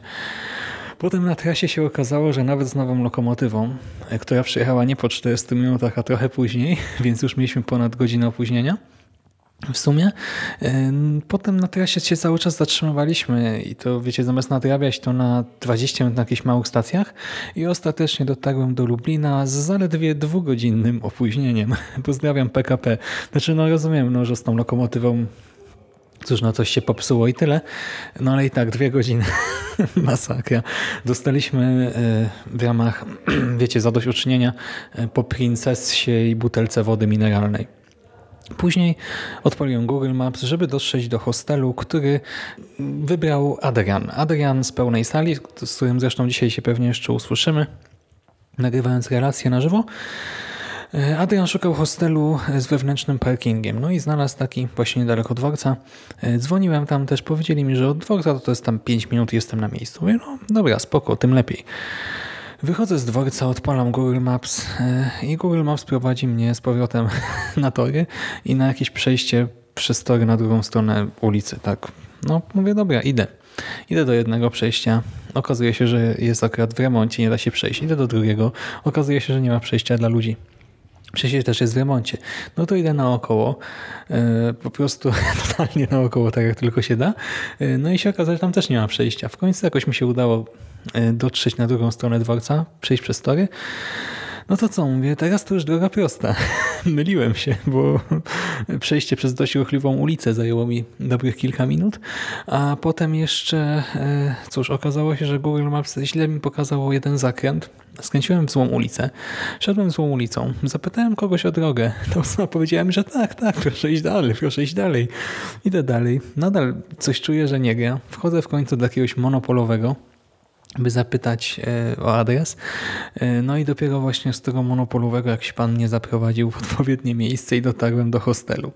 Potem na trasie się okazało, że nawet z nową lokomotywą, e, która przyjechała nie po 40 minutach, a trochę później, *laughs* więc już mieliśmy ponad godzinę opóźnienia, w sumie. Ym, Potem na trasie się cały czas zatrzymywaliśmy i to wiecie, zamiast nadrabiać to na 20 minut na jakichś małych stacjach i ostatecznie dotarłem do Lublina z zaledwie dwugodzinnym opóźnieniem. *laughs* Pozdrawiam PKP. Znaczy no rozumiem, no, że z tą lokomotywą Cóż, no coś się popsuło i tyle. No ale i tak, dwie godziny. *laughs* Masakra. Dostaliśmy e, w ramach, *clears throat* wiecie, zadośćuczynienia e, po princesie i butelce wody mineralnej. Później odpaliłem Google Maps, żeby dotrzeć do hostelu, który wybrał Adrian. Adrian z pełnej sali, z którym zresztą dzisiaj się pewnie jeszcze usłyszymy, nagrywając relację na żywo. E, Adrian szukał hostelu z wewnętrznym parkingiem, no i znalazł taki właśnie niedaleko dworca. E, Dzwoniłem tam też, powiedzieli mi, że od dworca to, jest tam 5 minut jestem na miejscu. Mówię, no dobra, spoko, tym lepiej. Wychodzę z dworca, odpalam Google Maps e, i Google Maps prowadzi mnie z powrotem *laughs* na tory i na jakieś przejście przez tory na drugą stronę ulicy. Tak, no mówię, dobra, idę. Idę do jednego przejścia, okazuje się, że jest akurat w remoncie, nie da się przejść. Idę do drugiego, okazuje się, że nie ma przejścia dla ludzi. Przejście też jest w remoncie. No to idę naokoło, e, po prostu *laughs* totalnie naokoło, tak jak tylko się da. E, No i się okazało, że tam też nie ma przejścia. W końcu jakoś mi się udało dotrzeć na drugą stronę dworca, przejść przez tory. No to co, mówię, teraz to już droga prosta. *laughs* Myliłem się, bo *laughs* przejście przez dość ruchliwą ulicę zajęło mi dobrych kilka minut, a potem jeszcze, e, cóż, okazało się, że Google Maps źle mi pokazało jeden zakręt. Skręciłem w złą ulicę, szedłem złą ulicą, zapytałem kogoś o drogę. *laughs* To osoba powiedziałem, że tak, tak, proszę iść dalej, proszę iść dalej. Idę dalej, nadal coś czuję, że nie gra. Wchodzę w końcu do jakiegoś monopolowego, by zapytać e, o adres. E, No i dopiero właśnie z tego monopolowego jakiś pan mnie zaprowadził w odpowiednie miejsce i dotarłem do hostelu.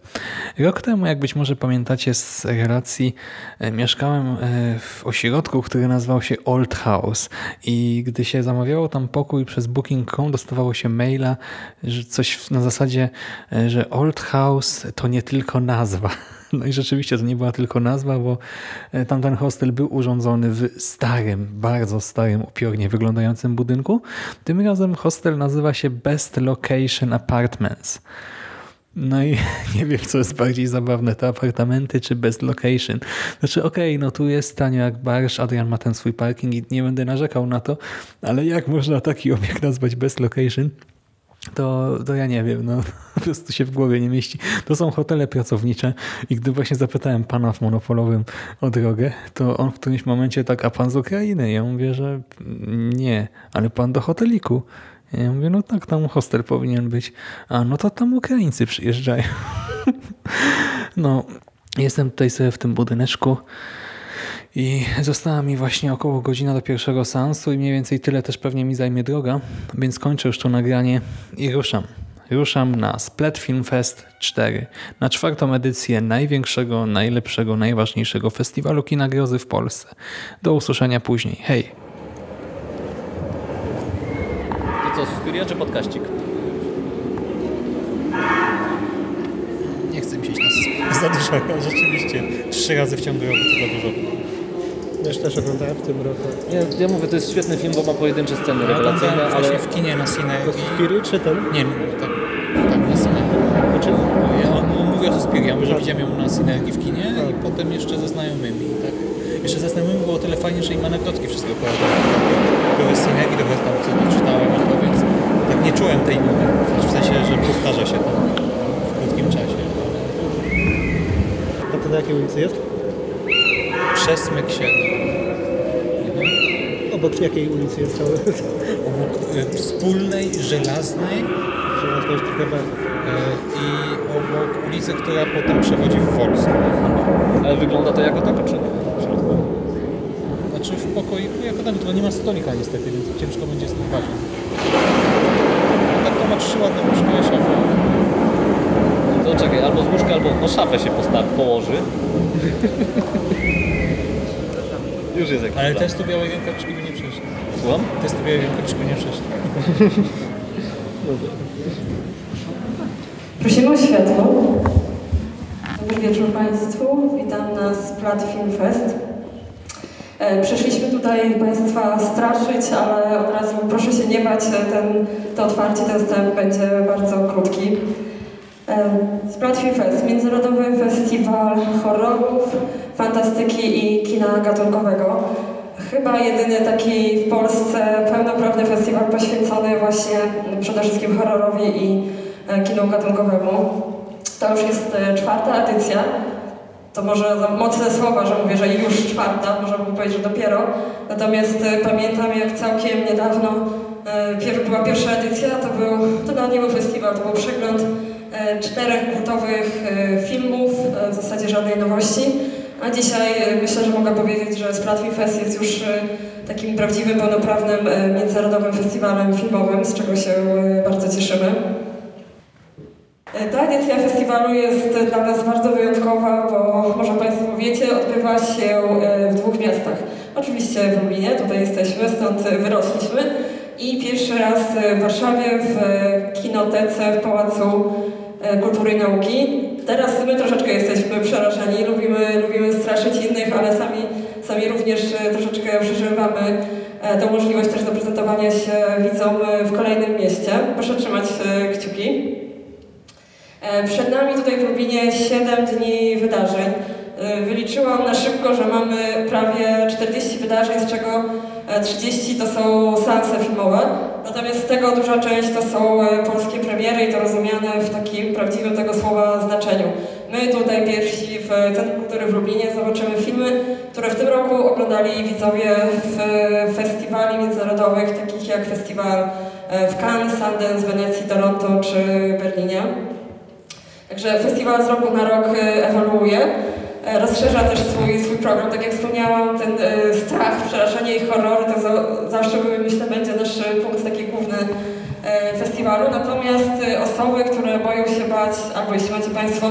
Rok temu, jak być może pamiętacie z relacji, e, mieszkałem w ośrodku, który nazywał się Old House i gdy się zamawiało tam pokój przez Booking.com, dostawało się maila, że coś na zasadzie, że Old House to nie tylko nazwa. No i rzeczywiście to nie była tylko nazwa, bo e, tamten hostel był urządzony w starym, bardzo starym, upiornie wyglądającym budynku. Tym razem hostel nazywa się Best Location Apartments. No i *laughs* nie wiem, co jest bardziej zabawne, te apartamenty czy Best Location. Znaczy okej, no tu jest tanio jak barsz, Adrian ma ten swój parking i nie będę narzekał na to, ale jak można taki obiekt nazwać Best Location? To, to ja nie wiem, no *laughs* po prostu się w głowie nie mieści. To są hotele pracownicze i gdy właśnie zapytałem pana w monopolowym o drogę, to on w którymś momencie tak, a pan z Ukrainy? Ja mówię, że nie, ale pan do hoteliku. Ja mówię, no tak, tam hostel powinien być. A no to tam Ukraińcy przyjeżdżają. *laughs* no, jestem tutaj sobie w tym budyneczku i została mi właśnie około godzina do pierwszego seansu i mniej więcej tyle też pewnie mi zajmie droga, więc kończę już to nagranie i ruszam. Ruszam na Splat Film Fest 4, na czwartą edycję największego, najlepszego, najważniejszego festiwalu kina grozy w Polsce. Do usłyszenia później. Hej! To co, Suspiria czy podkaścik? Nie chcę mi się iść na. *laughs* Za dużo, rzeczywiście. Trzy razy w ciągu roku to za dużo. Też też oglądałem w tym roku. Ja, ja mówię, to jest świetny film, bo ma pojedyncze sceny Ja rewelacyjne, ale właśnie w kinie na To Synergii. Spirit czy ten? Nie, tak, tak na Synergii. Znaczy, Ja on, on mówi o Suspirii, ja mówię, że widziałem ją na Synergii w kinie i potem jeszcze ze znajomymi, tak? Jeszcze ze znajomymi było tyle fajnie, że im anegdotki wszystko opowiadałem. Były Synergii, trochę tam co doczytałem i to, więc tak nie czułem tej nudy. W sensie, że powtarza się to w krótkim czasie. a to na jakiej ulicy jest? Przesmyk 7. Obok jakiej ulicy jest cały? *laughs* Obok y, wspólnej, żelaznej Że nas to jest trochę bardziej. y, i obok ulicy, która potem przechodzi w Wolską. ale wygląda to jako taka czy nie? W środku. Znaczy w pokoiku jako tak, to nie ma stolika niestety, więc ciężko będzie z tym bawić. Tak to ma trzy ładne łóżka i szafę. To czekaj, albo z łóżka, albo no szafę się postawi, położy. *laughs* Już jest jakiś Ale plan. testu białej rękawiczki by nie przeszli. Słucham? Testu białej rękawiczki by nie przeszli. *laughs* Prosimy o światło. Dobry wieczór Państwu. Witam na Splat Film Fest. E, Przyszliśmy tutaj Państwa straszyć, ale od razu proszę się nie bać, e, ten, to otwarcie, ten wstęp będzie bardzo krótki. E, Splat Film Fest, międzynarodowy festiwal horrorów, fantastyki i kina gatunkowego. Chyba jedyny taki w Polsce pełnoprawny festiwal poświęcony właśnie przede wszystkim horrorowi i e, kinu gatunkowemu. To już jest e, czwarta edycja. To może mocne słowa, że mówię, że już czwarta, można by powiedzieć, że dopiero. Natomiast e, pamiętam, jak całkiem niedawno była pierwsza edycja, to był, to nawet nie był festiwal, to był przegląd czterech kultowych filmów, w zasadzie żadnej nowości. A dzisiaj e, myślę, że mogę powiedzieć, że Splatwi Fest jest już e, takim prawdziwym, pełnoprawnym e, międzynarodowym festiwalem filmowym, z czego się bardzo cieszymy. Ta edycja festiwalu jest dla nas bardzo wyjątkowa, bo może Państwo wiecie, odbywa się w dwóch miastach. Oczywiście w Lublinie, tutaj jesteśmy, stąd wyrośliśmy i pierwszy raz w Warszawie w kinotece w Pałacu Kultury i Nauki. Teraz my troszeczkę jesteśmy przerażeni, lubimy, lubimy straszyć innych, ale sami, sami również e, troszeczkę przeżywamy e, tę możliwość też zaprezentowania się widzom e, w kolejnym mieście. Proszę trzymać kciuki. Przed nami tutaj w Lublinie 7 dni wydarzeń. Wyliczyłam na szybko, że mamy prawie 40 wydarzeń, z czego 30 to są seanse filmowe. Natomiast z tego duża część to są e, polskie premiery i to rozumiane w takim prawdziwym tego słowa znaczeniu. My tutaj pierwsi w Centrum Kultury w Lublinie zobaczymy filmy, które w tym roku oglądali widzowie w festiwali międzynarodowych, takich jak festiwal e, w Cannes, Sundance, Wenecji, Toronto czy Berlinie. Także festiwal z roku na rok e, ewoluuje, e, rozszerza też swój, swój program. Tak jak wspomniałam, ten e, strach, przerażenie i horrory to za, zawsze myślę będzie nasz e, punkt taki główny e, festiwalu. Natomiast e, osoby, które boją się bać, albo jeśli macie Państwo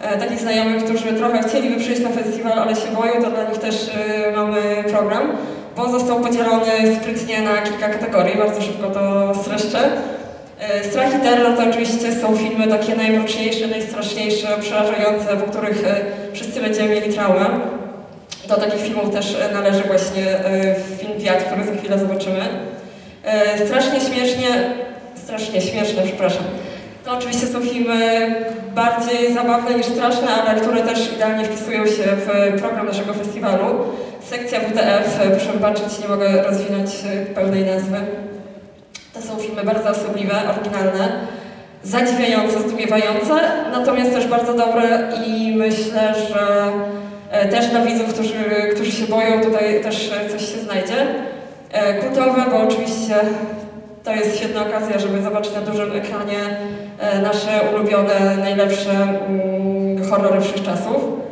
e, takich znajomych, którzy trochę chcieliby przyjść na festiwal, ale się boją, to dla nich też e, mamy program, bo został podzielony sprytnie na kilka kategorii. Bardzo szybko to streszczę. E, Strach i terror to oczywiście są filmy takie najmroczniejsze, najstraszniejsze, przerażające, po których e, wszyscy będziemy mieli traumę. Do takich filmów też e, należy właśnie film Wiatr, który za chwilę zobaczymy. Strasznie śmiesznie, strasznie śmieszne, przepraszam. To oczywiście są filmy bardziej zabawne niż straszne, ale które też idealnie wpisują się w program naszego festiwalu. Sekcja WTF, proszę wybaczyć, nie mogę rozwinąć pełnej nazwy. To są filmy bardzo osobliwe, oryginalne, zadziwiające, zdumiewające, natomiast też bardzo dobre i myślę, że e, też dla widzów, którzy, którzy się boją, tutaj też e, coś się znajdzie. E, Kultowe, bo oczywiście to jest świetna okazja, żeby zobaczyć na dużym ekranie nasze ulubione, najlepsze mm, horrory wszechczasów. E,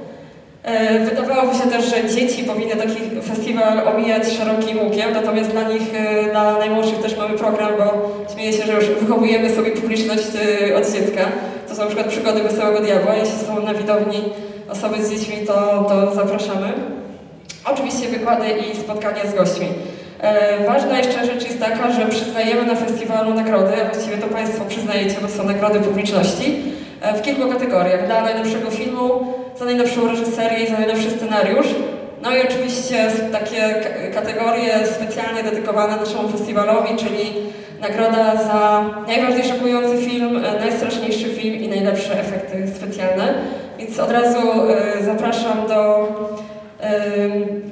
Wydawałoby się też, że dzieci powinny taki festiwal omijać szerokim łukiem, natomiast dla nich, e, dla najmłodszych też mamy program, bo śmieję się, że już wychowujemy sobie publiczność e, od dziecka. To są na przykład przygody Wesołego Diabła. Jeśli są na widowni osoby z dziećmi, to, to zapraszamy. Oczywiście wykłady i spotkania z gośćmi. E, Ważna jeszcze rzecz jest taka, że przyznajemy na festiwalu nagrody, a właściwie to Państwo przyznajecie, bo są nagrody publiczności, e, w kilku kategoriach. Dla najnowszego filmu, za najnowszą reżyserię i za najnowszy scenariusz. No i oczywiście takie kategorie specjalnie dedykowane naszemu festiwalowi, czyli nagroda za najbardziej szokujący film, e, najstraszniejszy film i najlepsze efekty specjalne. Więc od razu e, zapraszam do em,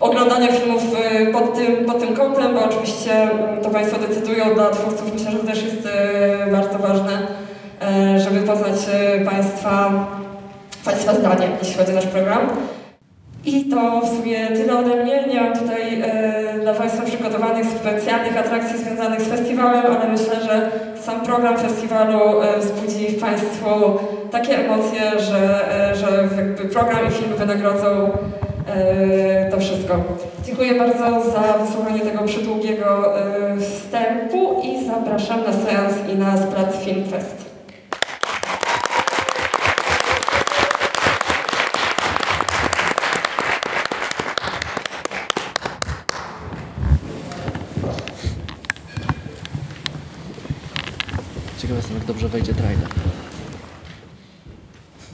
oglądania filmów e, pod tym, pod tym kątem, bo oczywiście to Państwo decydują dla twórców. Myślę, że to też jest e, bardzo ważne, e, żeby poznać e, Państwa, państwa zdanie, jeśli chodzi o nasz program. I to w sumie tyle ode mnie. Nie mam tutaj e, dla Państwa przygotowanych specjalnych atrakcji związanych z festiwalem, ale myślę, że sam program festiwalu e, wzbudzi w Państwu takie emocje, że, e, że jakby program i film wynagrodzą e, to wszystko. Dziękuję bardzo za wysłuchanie tego przydługiego e, wstępu i zapraszam na seans i na Splat Film Fest. Ciekaw jestem, jak dobrze wejdzie trailer.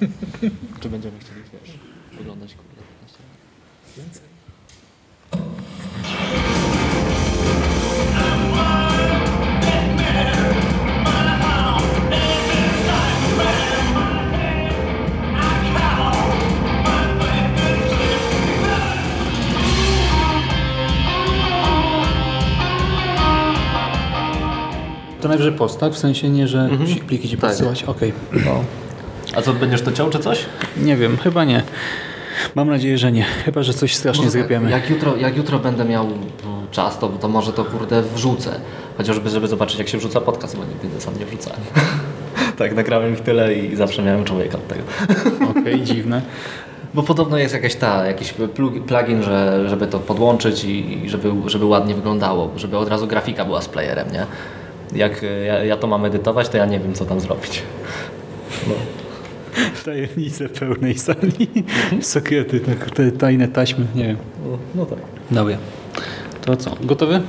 *laughs* Czy będziemy chcieli, wiesz, oglądać kurde 15 lat? Więcej? To najwyżej post, tak? W sensie nie, że Mhm. pliki ci Tak. podsyłać. Okej. A co, będziesz to ciął czy coś? Nie wiem, chyba nie. Mam nadzieję, że nie. Chyba, że coś strasznie Może zgrypiemy. Jak jutro, jak jutro będę miał mm, czas, to, to może to kurde wrzucę. Chociażby, żeby zobaczyć, jak się wrzuca podcast, bo nigdy sam nie wrzucałem. *laughs* tak, nagrałem ich tyle i zawsze miałem człowieka od tego. Okej, *laughs* dziwne. Bo podobno jest jakaś ta, jakiś plug- plugin, że, żeby to podłączyć i i żeby, żeby ładnie wyglądało, żeby od razu grafika była z playerem, nie? Jak y, ja, ja to mam edytować, to ja nie wiem, co tam zrobić. Tajemnice pełnej sali. Sekrety, tak, te tajne taśmy, nie wiem. No tak. Dobra. To co, gotowy?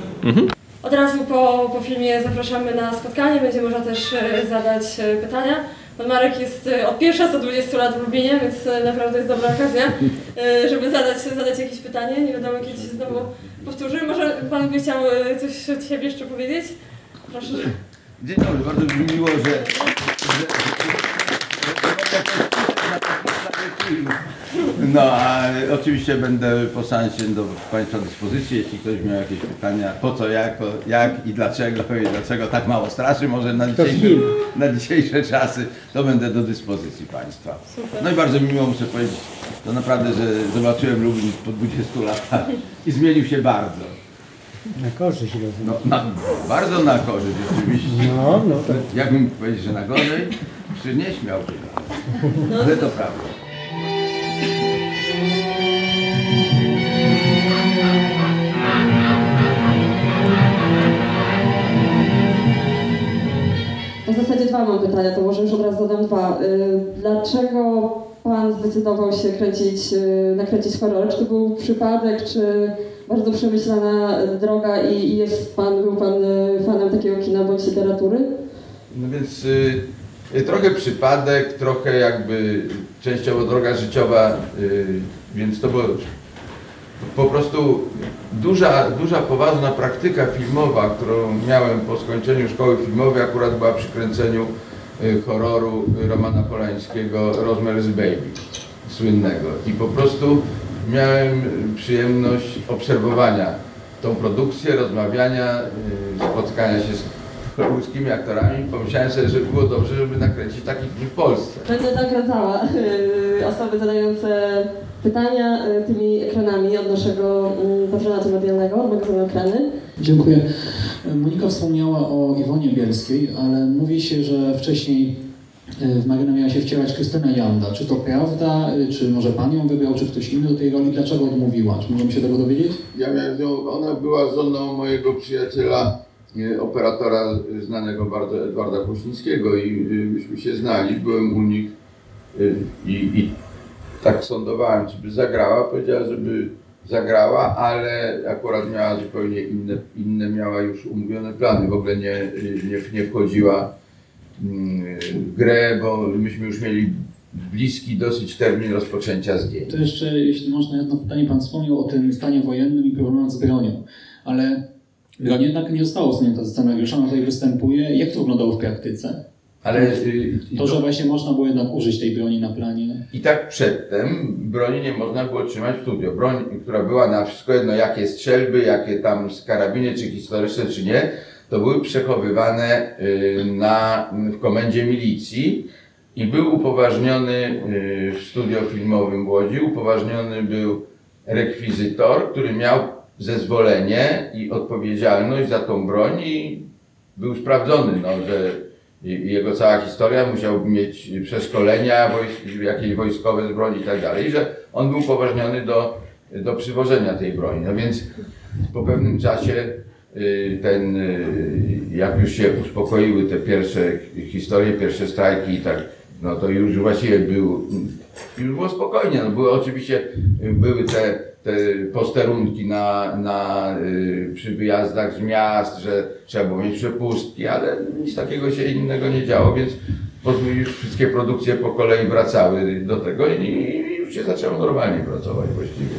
Od razu po, po filmie zapraszamy na spotkanie, będzie można też e, zadać e, pytania. Pan Marek jest e, od pierwsza co 20 lat w Lubinie, więc e, naprawdę jest dobra okazja, e, żeby zadać, zadać jakieś pytanie. Nie wiadomo kiedy się znowu powtórzy. Może Pan by chciał e, coś od siebie jeszcze powiedzieć? Proszę. Dzień dobry, bardzo mi miło, że, że. No, oczywiście będę po seansie do Państwa dyspozycji, jeśli ktoś miał jakieś pytania, po co, jak, jak i dlaczego, i dlaczego tak mało straszy, może na dzisiejsze, film. na dzisiejsze czasy, to będę do dyspozycji Państwa. No i bardzo mi miło muszę powiedzieć, to naprawdę, że zobaczyłem Lublin po 20 latach i zmienił się bardzo. Na korzyść rozumiem. No, na, bardzo na korzyść oczywiście. No, no tak. Jakbym powiedział, że na gorzej, czy nie śmiałbym. Ale to prawda. W zasadzie dwa mam pytania, to może już od razu zadam dwa. Y, Dlaczego Pan zdecydował się kręcić, y, nakręcić horror? Czy to był przypadek, czy bardzo przemyślana y, droga i i jest Pan, był Pan y, fanem takiego kina bądź literatury? No więc y, y, trochę przypadek, trochę jakby częściowo droga życiowa, y, więc to było po prostu duża, duża poważna praktyka filmowa, którą miałem po skończeniu szkoły filmowej, akurat była przy kręceniu y, horroru Romana Polańskiego Rosemary's Baby, słynnego. I po prostu miałem przyjemność obserwowania tą produkcję, rozmawiania, y, spotkania się z hollywoodzkimi aktorami. Pomyślałem sobie, że było dobrze, żeby nakręcić taki film w Polsce. Będę nagradzała y, osoby zadające pytania y, tymi ekranami od naszego y, patronatu medialnego, od magazynu Ekrany. Dziękuję. Monika wspomniała o Iwonie Bielskiej, ale mówi się, że wcześniej w Marynę miała się wcielać Krystyna Janda. Czy to prawda? E, Czy może Pan ją wybrał, czy ktoś inny do tej roli? Dlaczego odmówiła? Czy możemy się tego dowiedzieć? Ja miałem nią, ona była żoną mojego przyjaciela, e, operatora e, znanego bardzo Edwarda Kuśnickiego i e, myśmy się znali, byłem u nich e, i, i tak sądowałem, czy by zagrała, powiedziała, żeby zagrała, ale akurat miała zupełnie inne, inne miała już umówione plany, w ogóle nie, nie, nie wchodziła grę, bo myśmy już mieli bliski dosyć termin rozpoczęcia zdjęć. To jeszcze, jeśli można, jedno pytanie. Pan wspomniał o tym stanie wojennym i problemach z bronią, ale broń jednak nie została usunięta ze scenariusza, ona tutaj występuje. Jak to wyglądało w praktyce? Ale y, To, że właśnie można było jednak użyć tej broni na planie. I tak przedtem broni nie można było trzymać w studio. Broń, która była na wszystko jedno, jakie strzelby, jakie tam z karabiny, czy historyczne, czy nie, to były przechowywane y, na, w komendzie milicji i był upoważniony y, w studio filmowym w Łodzi, upoważniony był rekwizytor, który miał zezwolenie i odpowiedzialność za tą broń i był sprawdzony, no, że jego cała historia musiał mieć przeszkolenia jakieś wojskowe z broni i tak dalej, że on był upoważniony do, do przywożenia tej broni. No więc po pewnym czasie ten, y, jak już się uspokoiły te pierwsze historie, pierwsze strajki i tak, no to już właściwie był, już było spokojnie. No były oczywiście, y, były te, te posterunki na, na, y, przy wyjazdach z miast, że trzeba było mieć przepustki, ale nic takiego się innego nie działo, więc już wszystkie produkcje po kolei wracały do tego i, i już się zaczęło normalnie pracować właściwie.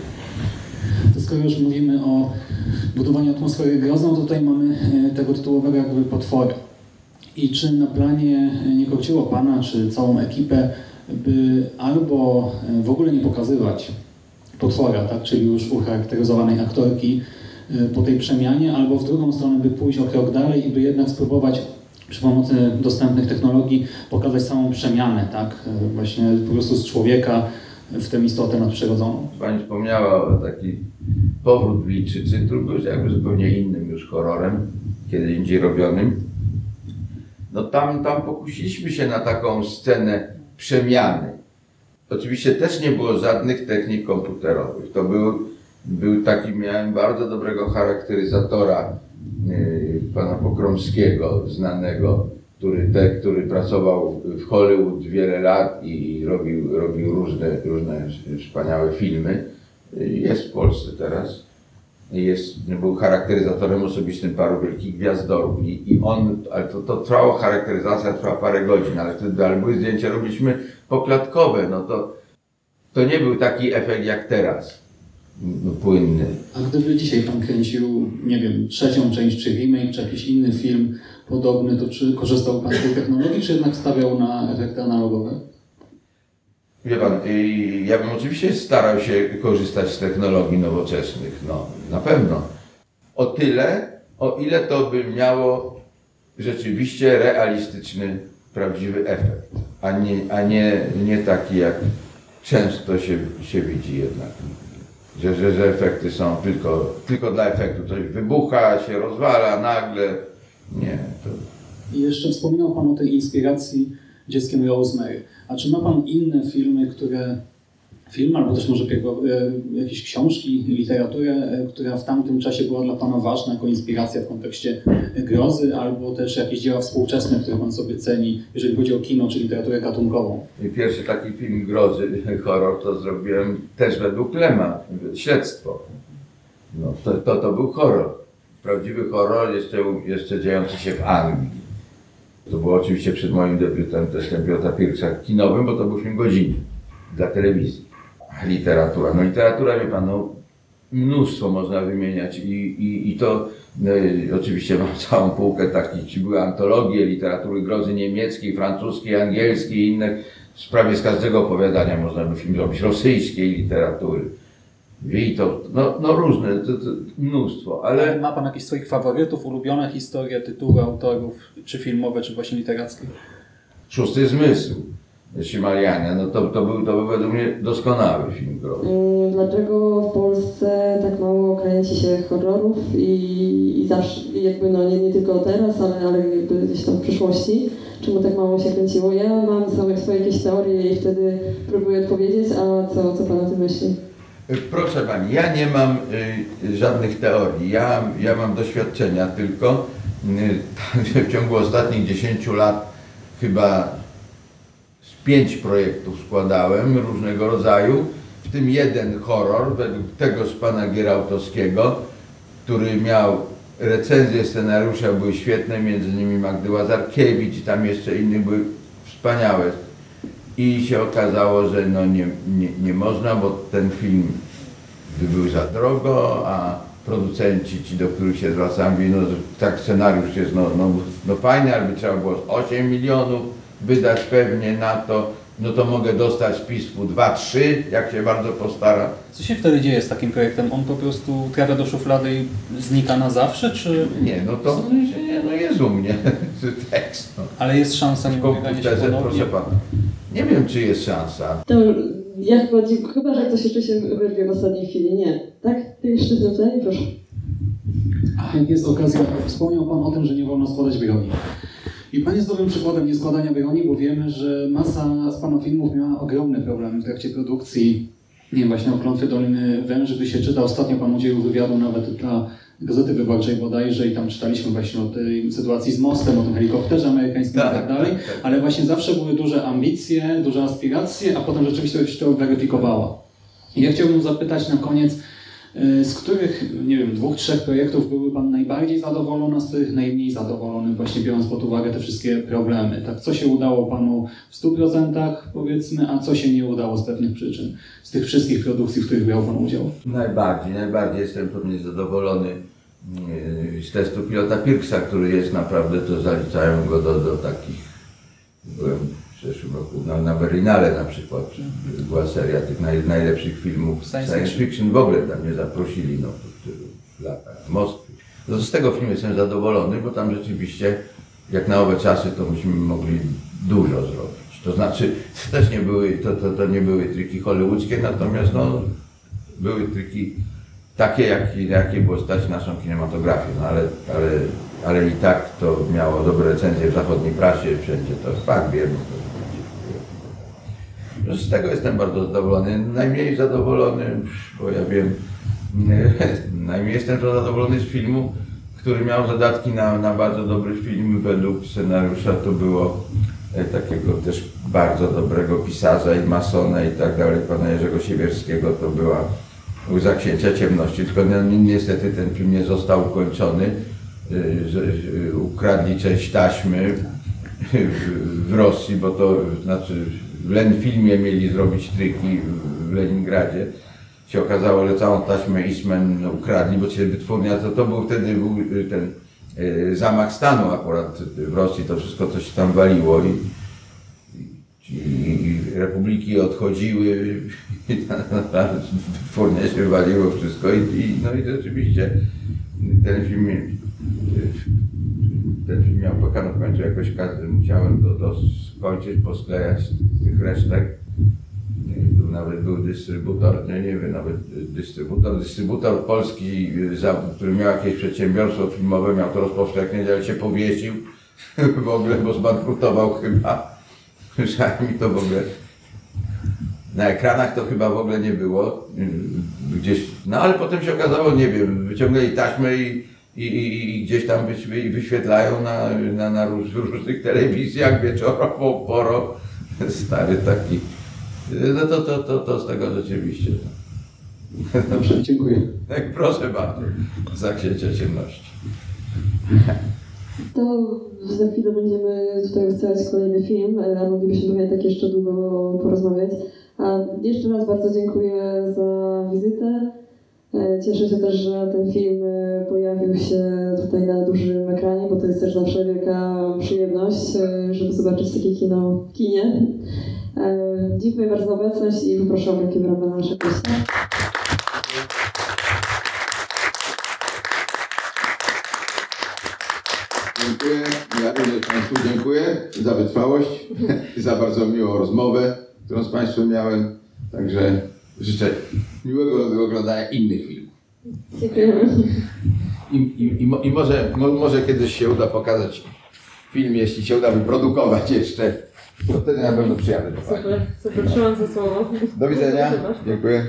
To skoro już mówimy o budowaniu atmosfery grozną, to tutaj mamy e, tego tytułowego jakby potwora. I czy na planie e, nie korciło Pana, czy całą ekipę, by albo e, w ogóle nie pokazywać potwora, tak, czyli już ucharakteryzowanej aktorki po tej przemianie, albo w drugą stronę, by pójść o krok dalej i by jednak spróbować przy pomocy dostępnych technologii pokazać samą przemianę, tak, właśnie po prostu z człowieka w tę istotę nadprzyrodzoną. Pani wspomniała o taki powrót Wilczycy, był jakby zupełnie innym już horrorem, kiedy indziej robionym. No tam, tam pokusiliśmy się na taką scenę przemiany. Oczywiście też nie było żadnych technik komputerowych. To był, był taki, miałem bardzo dobrego charakteryzatora, yy, pana Pokromskiego, znanego, który, te, który pracował w Hollywood wiele lat i robił, robił różne, różne wspaniałe filmy. Jest w Polsce teraz. Jest, był charakteryzatorem osobistym paru wielkich gwiazdorów i, i on, ale to, to trwało, charakteryzacja trwała parę godzin, ale wtedy ale były zdjęcia, robiliśmy poklatkowe, no to, to nie był taki efekt jak teraz, m, płynny. A gdyby dzisiaj Pan kręcił, nie wiem, trzecią część, czy remake, czy jakiś inny film podobny, to czy korzystał Pan z tej technologii, czy jednak stawiał na efekty analogowe? Wie pan, ja bym oczywiście starał się korzystać z technologii nowoczesnych, no na pewno. O tyle, o ile to by miało rzeczywiście realistyczny, prawdziwy efekt, a nie, a nie, nie taki jak często się, się widzi jednak. Że, że, że efekty są tylko, tylko dla efektu. Coś wybucha, się rozwala nagle. Nie, to I jeszcze wspominał Pan o tej inspiracji dzieckiem Rosemary. A czy ma Pan inne filmy, które, film albo też może pierwo, e, jakieś książki, literaturę, e, która w tamtym czasie była dla Pana ważna jako inspiracja w kontekście grozy, albo też jakieś dzieła współczesne, które Pan sobie ceni, jeżeli chodzi o kino czy literaturę gatunkową? I Pierwszy taki film grozy, *laughs* horror, to zrobiłem też według Lema, śledztwo. No, to, to, to był horror. Prawdziwy horror, jeszcze, jeszcze dziejący się w Anglii. To było oczywiście przed moim debiutem testem Piotra Pirksa kinowym, bo to był film godziny dla telewizji. Literatura. No literatura, wie pan, no, mnóstwo można wymieniać i, i, i to e, oczywiście mam *laughs* całą półkę takich, były antologie literatury grozy niemieckiej, francuskiej, angielskiej i innych. W prawie z każdego opowiadania można by film zrobić, rosyjskiej literatury. To, no, no różne, to, to mnóstwo, ale Ale ma Pan jakieś swoich faworytów, ulubione historie, tytuły autorów, czy filmowe, czy właśnie literackie? Szósty Zmysł Szymaliania, no to, to, był, to był według mnie doskonały film grozy. Mm, Dlaczego w Polsce tak mało kręci się horrorów i, i zawsze, jakby no nie, nie tylko teraz, ale, ale jakby gdzieś tam w przyszłości? Czemu tak mało się kręciło? Ja mam same swoje jakieś teorie i wtedy próbuję odpowiedzieć, a co, co Pan o tym myśli? Proszę Pani, ja nie mam y, żadnych teorii, ja, ja mam doświadczenia tylko. Y, *laughs* w ciągu ostatnich 10 lat chyba z pięć projektów składałem różnego rodzaju, w tym jeden horror według tego z pana Gierałtowskiego, który miał recenzje scenariusza, były świetne, między innymi Magdy Łazarkiewicz i tam jeszcze innych były wspaniałe. I się okazało, że no nie, nie, nie można, bo ten film by był za drogo, a producenci, ci do których się zwracałem, mówili, no że tak scenariusz jest no, no, no fajny, ale by trzeba było z 8 milionów wydać pewnie na to, no to mogę dostać pismu 2-3, jak się bardzo postara. Co się wtedy dzieje z takim projektem? On po prostu trafia do szuflady i znika na zawsze, czy... Nie, no to nie, no jest u mnie *laughs* tekst. No. Ale jest szansa pobiegania się ponownie? proszę pana. Nie wiem, czy jest szansa. To ja chyba, chyba, że ktoś jeszcze się wyrwie w ostatniej chwili. Nie. Tak? Ty jeszcze pytanie? Proszę. A jak jest okazja, wspomniał Pan o tym, że nie wolno składać broni. I Pan jest dobrym przykładem nieskładania broni, bo wiemy, że masa z Pana filmów miała ogromne problemy w trakcie produkcji. Nie wiem, właśnie o klątwie Doliny Węży, gdy się czyta. Ostatnio Pan udzielił wywiadu nawet dla Gazety Wyborczej bodajże i tam czytaliśmy właśnie o tej sytuacji z mostem, o tym helikopterze amerykańskim i tak dalej. Ale właśnie zawsze były duże ambicje, duże aspiracje, a potem rzeczywistość to weryfikowała. I ja chciałbym zapytać na koniec, z których, nie wiem, dwóch, trzech projektów były Pan najbardziej zadowolony, a z których najmniej zadowolony, właśnie biorąc pod uwagę te wszystkie problemy? Tak, co się udało Panu w 100% powiedzmy, a co się nie udało z pewnych przyczyn? Z tych wszystkich produkcji, w których brał Pan udział? Najbardziej, najbardziej jestem pewnie zadowolony yy, z testu pilota Pirksa, który jest naprawdę, to zaliczają go do, do takich, byłem w zeszłym roku na, na Berlinale na przykład, była seria tych naj, najlepszych filmów Science science, fiction. w ogóle tam nie zaprosili, no po tylu latach, Moskwy. No z tego filmu jestem zadowolony, bo tam rzeczywiście, jak na owe czasy, to myśmy mogli dużo zrobić. To znaczy, to też nie były, to, to, to nie były triki hollywoodzkie, natomiast no, były triki takie, jakie, jakie było stać naszą kinematografię, no ale, ale, ale i tak to miało dobre recenzje w zachodniej prasie, wszędzie to fakt, wiem. Z tego jestem bardzo zadowolony. Najmniej zadowolony, bo ja wiem, *laughs* najmniej jestem zadowolony z filmu, który miał zadatki na, na bardzo dobry film według scenariusza. To było e, takiego też bardzo dobrego pisarza i masona i tak dalej, pana Jerzego Siewierskiego. To była Łza Księcia Ciemności, tylko no, ni- niestety ten film nie został ukończony. Że- że Ukradli część taśmy w Rosji, bo to znaczy w Lenfilmie mieli zrobić tryki w Leningradzie. Się okazało, że całą taśmę Eastman ukradli, bo się wytwórnia, to, to był wtedy był y, ten y, zamach stanu akurat w Rosji, to wszystko coś się tam waliło i, i, i republiki odchodziły, i *laughs* wytwórnia się waliło wszystko i, i, no i rzeczywiście ten film, y, ten film miał pokazać w końcu jakoś każdy, musiałem to, to skończyć, posklejać tych resztek. Tu nawet był dystrybutor, nie, nie wiem, nawet dystrybutor, dystrybutor polski, y, który miał jakieś przedsiębiorstwo filmowe, miał to rozpowszechniać, ale się powiesił *laughs* w ogóle, bo zbankrutował chyba. Słyszałem mi to w ogóle. Na ekranach to chyba w ogóle nie było. y, Gdzieś, no ale potem się okazało, nie wiem, wyciągnęli taśmę i, i, i, i gdzieś tam wyś- wyświetlają na, na, na róż, różnych telewizjach wieczorową porą. Stary taki. No to, to, to, to z tego rzeczywiście. Dobrze, dziękuję. Tak, proszę bardzo. Za księcia ciemności. To za chwilę będziemy tutaj ustawiać kolejny film, e, a moglibyśmy tutaj tak jeszcze długo porozmawiać. A jeszcze raz bardzo dziękuję za wizytę. E, Cieszę się też, że ten film e, pojawił się tutaj na dużym ekranie, bo to jest też zawsze wielka przyjemność, e, żeby zobaczyć takie kino w kinie. Dziękuję bardzo za obecność i poproszę o wielkie brawa na nasze gości. Dziękuję. Ja również Państwu dziękuję za wytrwałość i za bardzo miłą rozmowę, którą z Państwem miałem. Także życzę miłego oglądania innych filmów. Dziękujemy. I, i, i, mo- i może, mo, może kiedyś się uda pokazać film, jeśli się uda wyprodukować jeszcze, to wtedy na pewno przyjadę do Pani. Super, super, trzymam za słowo. Do widzenia. Dziękuję. Dziękuję.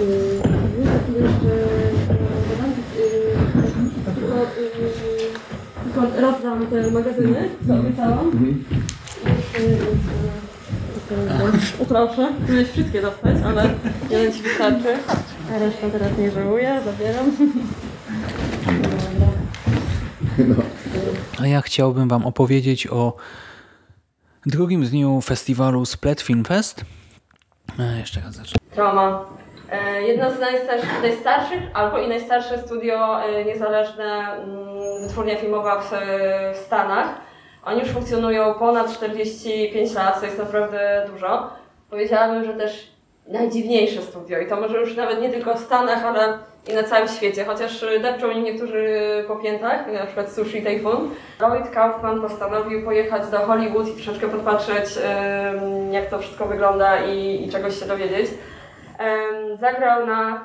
Yy, e, yy, tylko, yy, tylko raz dam te magazyny, co obiecałam. Proszę, miałeś wszystkie dostać, ale jeden ci wystarczy. A resztę teraz nie żałuję, zabieram. A ja chciałbym Wam opowiedzieć o drugim dniu festiwalu Split Film Fest. E, jeszcze raz zacznę. Trauma. E, Jedno z najstarszych, najstarszych albo i najstarsze studio e, niezależne mm, wytwórnia filmowa w, w Stanach. Oni już funkcjonują ponad 45 lat, co jest naprawdę dużo. Powiedziałabym, że też najdziwniejsze studio i to może już nawet nie tylko w Stanach, ale i na całym świecie, chociaż e, depczą im niektórzy po piętach, na przykład Sushi Typhoon. Lloyd Kaufman postanowił pojechać do Hollywood i troszeczkę podpatrzeć, jak to wszystko wygląda i, i czegoś się dowiedzieć. Zagrał na,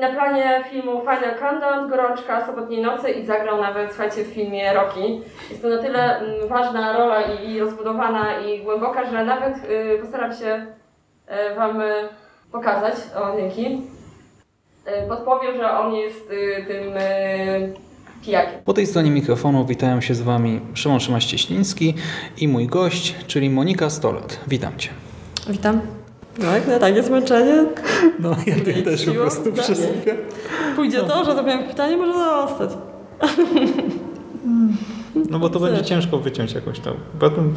na planie filmu Final Countdown, Gorączka Sobotniej Nocy i zagrał nawet, słuchajcie, w filmie Rocky. Jest to na tyle mm, ważna rola i, i rozbudowana i głęboka, że nawet y, postaram się y, Wam y, pokazać. O, dzięki. Y, Podpowiem, że on jest y, tym y, pijakiem. Po tej stronie mikrofonu witają się z Wami Szymon Szymaś-Cieśliński i mój gość, czyli Monika Stolat. Witam Cię. Witam. No jak na takie zmęczenie? No, ja też po prostu przesypię. Pójdzie to, że zadałem pytanie, może zostać. No bo to będzie ciężko wyciąć jakoś tam. Potem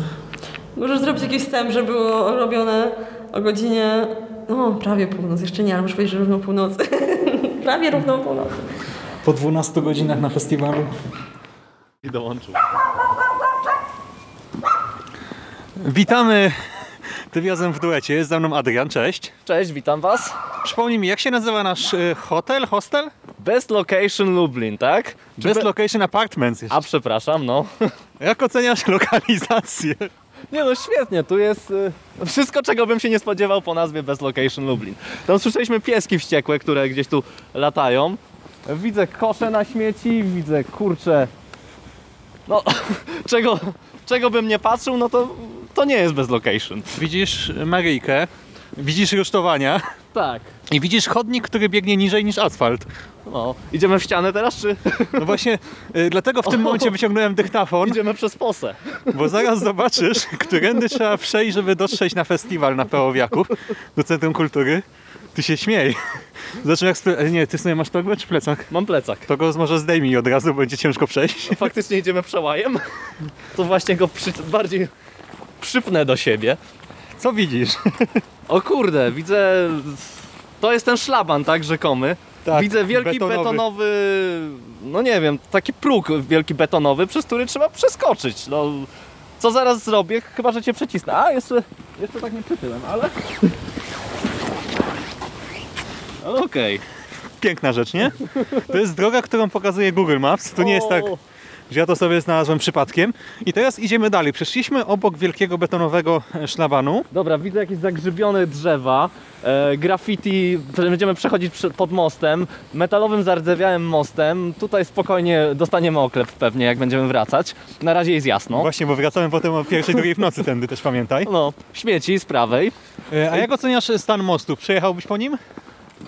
Możesz zrobić jakiś wstęp, że było robione o godzinie, no prawie północ, jeszcze nie, ale muszę powiedzieć, że równo północy. *laughs* prawie równo północy. po 12 godzinach na festiwalu. I dołączył. Witamy tym razem w duecie. Jest ze mną Adrian, cześć. Cześć, witam was. Przypomnij mi, jak się nazywa nasz y, hotel, hostel? Best Location Lublin, tak? Czy Best be- Location Apartments. Jeszcze. A przepraszam, no. *laughs* Jak oceniasz lokalizację? Nie no, świetnie, tu jest y, wszystko, czego bym się nie spodziewał po nazwie Best Location Lublin. Tam słyszeliśmy pieski wściekłe, które gdzieś tu latają. Widzę kosze na śmieci, widzę kurcze. No, *laughs* czego, czego bym nie patrzył, no to, to nie jest Best Location. Widzisz Maryjkę, widzisz rusztowania Tak. i widzisz chodnik, który biegnie niżej niż asfalt. No, idziemy w ścianę teraz, czy No właśnie, y, dlatego w tym momencie wyciągnąłem dyktafon, idziemy przez posę? bo zaraz zobaczysz, którędy trzeba przejść, żeby dotrzeć na festiwal na Pełowiaku do Centrum Kultury. Ty się śmiej. Zresztą jak... Nie, ty sobie masz torbę czy plecak? Mam plecak. To go może zdejmij od razu, będzie ciężko przejść. Faktycznie idziemy przełajem. To właśnie go przy, bardziej przypnę do siebie. Co widzisz? O kurde, widzę. To jest ten szlaban, tak, rzekomy. Tak, widzę wielki betonowy. betonowy. no nie wiem, taki próg wielki betonowy, przez który trzeba przeskoczyć. No, co zaraz zrobię? Chyba, że cię przycisnę. A, jeszcze, jeszcze tak nie przytyłem, ale... Okej. Piękna rzecz, nie? To jest droga, którą pokazuje Google Maps. To nie jest tak, że ja to sobie znalazłem przypadkiem. I teraz idziemy dalej. Przeszliśmy obok wielkiego betonowego e, szlabanu. Dobra, widzę jakieś zagrzybione drzewa, e, graffiti, będziemy przechodzić pod mostem, metalowym zardzewiałym mostem. Tutaj spokojnie dostaniemy oklep pewnie, jak będziemy wracać. Na razie jest jasno. Właśnie, bo wracamy potem o pierwszej, drugiej w nocy tędy też pamiętaj. No, śmieci z prawej. E, A jak oceniasz stan mostu? Przejechałbyś po nim?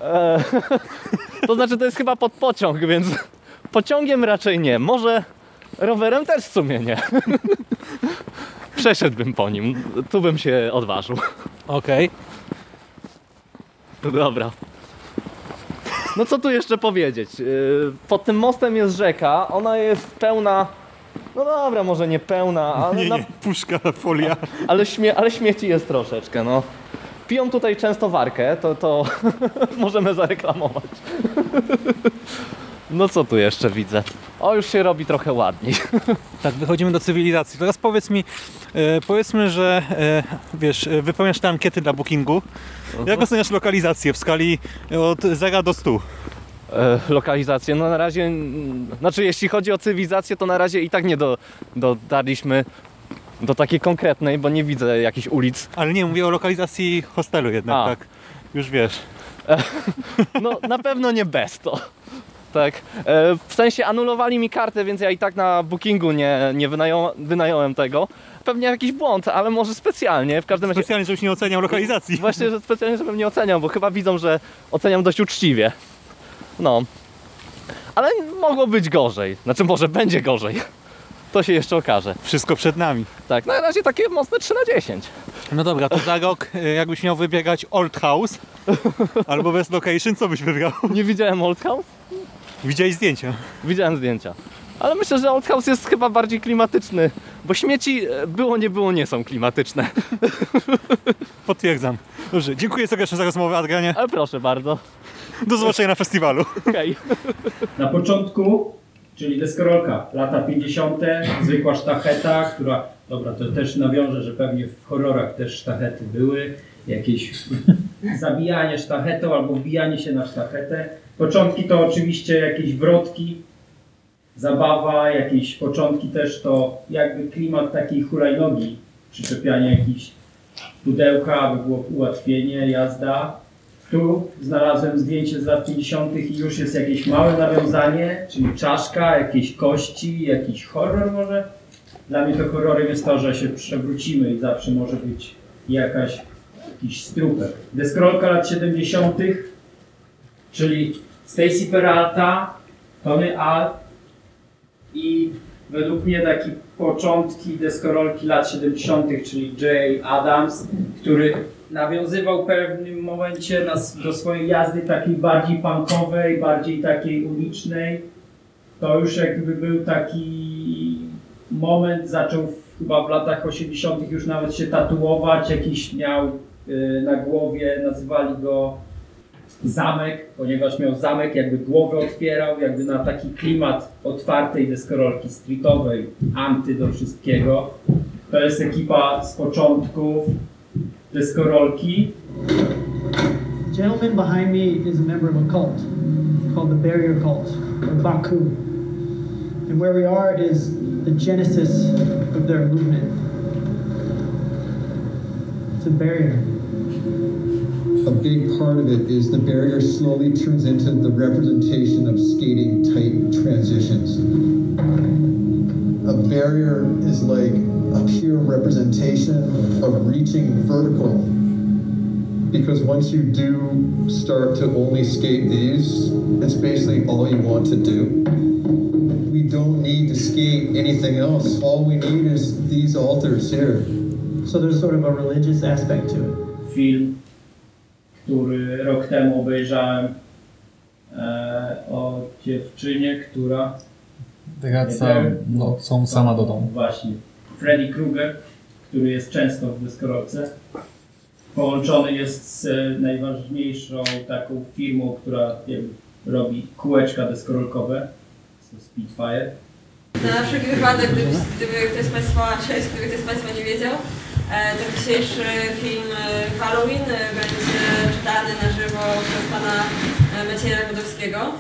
E, *laughs* to znaczy, to jest chyba pod pociąg, więc *laughs* pociągiem raczej nie. Może rowerem też w sumie nie. *laughs* Przeszedłbym po nim, tu bym się odważył. Okej. No Dobra. No co tu jeszcze powiedzieć? Yy, Pod tym mostem jest rzeka, ona jest pełna. No dobra, może nie pełna, ale, Nie, na, nie, puszka, folia. *laughs* ale, śmie, ale śmieci jest troszeczkę, no. Piją tutaj często warkę, to, to *laughs* możemy zareklamować. No co tu jeszcze widzę? O, już się robi trochę ładniej. *laughs* Tak, wychodzimy do cywilizacji. Teraz powiedz mi, e, powiedzmy, że e, wiesz, e, wypełniasz te ankiety dla bookingu. Jak oceniasz lokalizację w skali od 0 do 100? E, lokalizację, no na razie, mm, znaczy jeśli chodzi o cywilizację, to na razie i tak nie do, dotarliśmy do takiej konkretnej, bo nie widzę jakichś ulic. Ale nie, mówię o lokalizacji hostelu jednak, A. tak? Już wiesz. *laughs* No na pewno nie bez to. Tak. E, w sensie anulowali mi kartę, więc ja i tak na bookingu nie, nie wynają, wynająłem tego. Pewnie jakiś błąd, ale może specjalnie. W każdym razie. Specjalnie, żebyś nie oceniał lokalizacji. Właśnie, że specjalnie, żebym nie oceniał, bo chyba widzą, że oceniam dość uczciwie. No. Ale mogło być gorzej. Znaczy może będzie gorzej. To się jeszcze okaże. Wszystko przed nami. Tak, na razie takie mocne 3 na 10. No dobra, to za rok e, jakbyś miał wybiegać Old House albo Best Location, co byś wybrał? Nie widziałem Old House? Widziałeś zdjęcia. Widziałem zdjęcia. Ale myślę, że Old House jest chyba bardziej klimatyczny Bo śmieci e, było, nie było, nie są klimatyczne. *laughs* Potwierdzam. Dobrze, dziękuję serdecznie za rozmowę, Adrianie. Ale proszę bardzo. Do zobaczenia na festiwalu. Okej. *laughs* Na początku, czyli deskorolka, lata 50., zwykła sztacheta, która, dobra, to też nawiążę, że pewnie w horrorach też sztachety były, jakieś *laughs* zabijanie sztachetą albo wbijanie się na sztachetę. Początki to oczywiście jakieś wrotki, zabawa, jakieś początki też to jakby klimat takiej hulajnogi, przyczepianie jakichś pudełka, aby było ułatwienie, jazda. Tu znalazłem zdjęcie z lat 50. i już jest jakieś małe nawiązanie, czyli czaszka, jakieś kości, jakiś horror może. Dla mnie to horrorem jest to, że się przewrócimy i zawsze może być jakaś, jakiś strupek. Deskorolka lat 70., czyli Stacy Peralta, Tony Al i według mnie taki początki deskorolki lat 70., czyli Jay Adams, który nawiązywał w pewnym momencie nas do swojej jazdy takiej bardziej punkowej, bardziej takiej ulicznej. To już jakby był taki moment, zaczął chyba w latach 80. już nawet się tatuować, jakiś miał y, na głowie, nazywali go zamek, ponieważ miał zamek, jakby głowę otwierał, jakby na taki klimat otwartej deskorolki streetowej, anty do wszystkiego. To jest ekipa z początków deskorolki. Gentleman behind me is a member of a cult called the Barrier Cult, or Baku. And where we are is the genesis of their movement. It's a barrier. A big part of it is the barrier slowly turns into the representation of skating type transitions. A barrier is like a pure representation of reaching vertical. Because once you do start to only skate these, it's basically all you want to do. We don't need to skate anything else. All we need is these altars here. So there's sort of a religious aspect to it. Film, który rok temu obejrzałem e, o dziewczynie, która Wraca nocą sama do domu. Właśnie. Freddy Krueger, który jest często w deskorolce. Połączony jest z e, najważniejszą taką firmą, która wiem, robi kółeczka deskorolkowe. Jest to Spitfire. Na wszelki wypadek, gdyby, gdyby ktoś z Państwa, cześć, gdyby ktoś z Państwa nie wiedział, e, to dzisiejszy film e, Halloween e, będzie czytany na żywo przez Pana Macieja Budowskiego.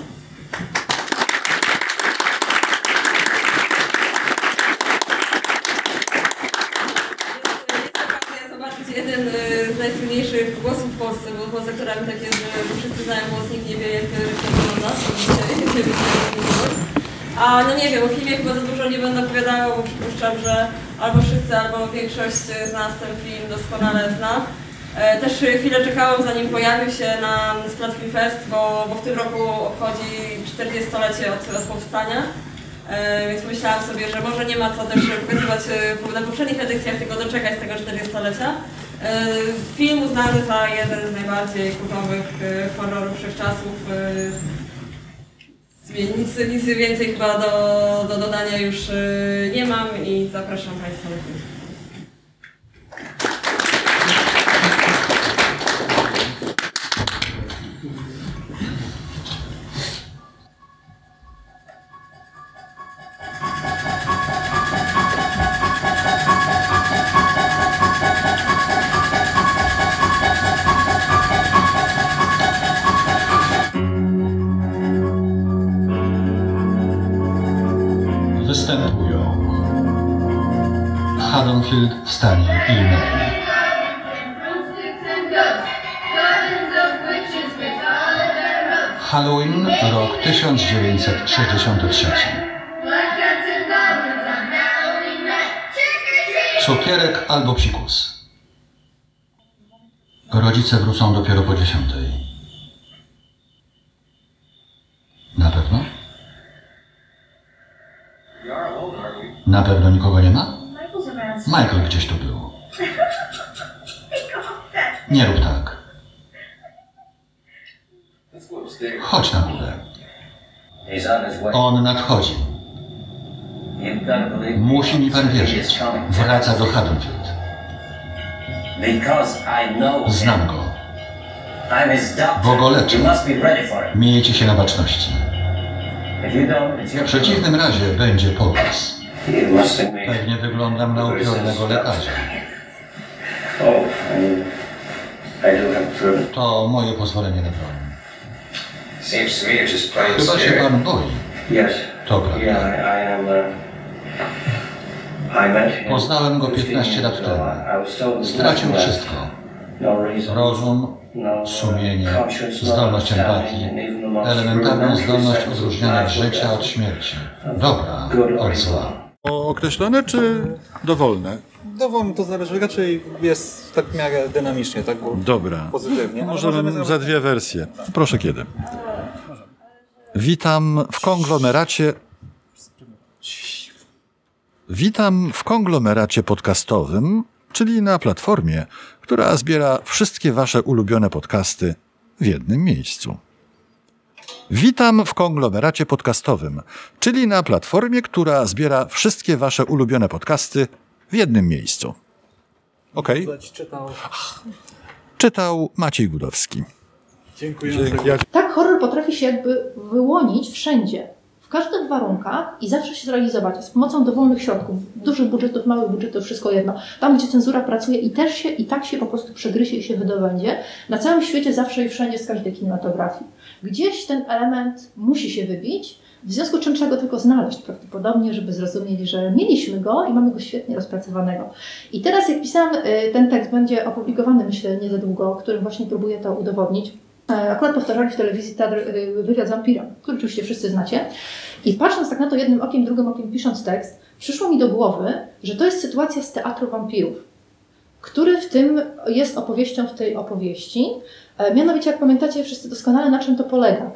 jeden z najsłynniejszych głosów w Polsce, bo poza aktorami tak jest, że wszyscy znają głos, nikt nie wie jak to wygląda, to dzisiaj nie wiem. A no nie wiem, o filmie chyba za dużo nie będę opowiadała, bo przypuszczam, że albo wszyscy, albo większość z nas ten film doskonale zna. E, Też chwilę czekałam zanim pojawił się na Splat Film Fest, bo, bo w tym roku obchodzi 40-lecie od, od powstania. E, Więc myślałam sobie, że może nie ma co też pokazywać e, na poprzednich edycjach, tylko doczekać tego 40-lecia. E, Film uznany za jeden z najbardziej kultowych horrorów wszechczasów. Nic, nic więcej chyba do, do dodania już e, nie mam i zapraszam Państwa na. Haddonfield w stanie Illinois, Halloween rok 1963, Cukierek albo psikus. Rodzice wrócą dopiero po dziesiątej. Na pewno? Na pewno nikogo nie ma? Michael gdzieś tu był. Nie rób tak. Chodź na górę. On nadchodzi. Musi mi pan wierzyć. Wraca do Haddonfield. Znam go. Bo go leczę. Miejcie się na baczności. W przeciwnym razie będzie pokaz. Pewnie wyglądam na upiornego lekarza. To moje pozwolenie na broń. Chyba się pan boi. To prawda. Poznałem go 15 lat temu. Stracił wszystko. Rozum, sumienie, zdolność empatii, elementarną zdolność odróżniania życia od śmierci. Dobra od zła. Określone czy dowolne? Dowolnie to zależy, raczej jest tak w miarę dynamicznie, tak? Bo Dobra. Pozytywnie. ale Możemy zrobić- za dwie wersje. Proszę kiedy. Witam w konglomeracie. Witam w konglomeracie podcastowym, czyli na platformie, która zbiera wszystkie Wasze ulubione podcasty w jednym miejscu. Witam w konglomeracie podcastowym, czyli na platformie, która zbiera wszystkie Wasze ulubione podcasty w jednym miejscu. Okej? Czytał. Czytał Maciej Gudowski. Dziękuję. Dzięki. Tak horror potrafi się jakby wyłonić wszędzie, każdych warunkach i zawsze się zrealizować z pomocą dowolnych środków, dużych budżetów, małych budżetów, wszystko jedno. Tam, gdzie cenzura pracuje i też się, i tak się po prostu przegryzie i się wydobędzie. Na całym świecie zawsze i wszędzie z każdej kinematografii. Gdzieś ten element musi się wybić, w związku z czym trzeba go tylko znaleźć prawdopodobnie, żeby zrozumieć, że mieliśmy go i mamy go świetnie rozpracowanego. I teraz jak pisałam, y, ten tekst będzie opublikowany myślę nie za długo, którym właśnie próbuję to udowodnić. E, Akurat powtarzali w telewizji teatr, y, wywiad z wampirem, który oczywiście wszyscy znacie. I patrząc tak na to jednym okiem, drugim okiem, pisząc tekst, przyszło mi do głowy, że to jest sytuacja z teatru wampirów, który w tym jest opowieścią w tej opowieści. E, Mianowicie, jak pamiętacie wszyscy doskonale, na czym to polega.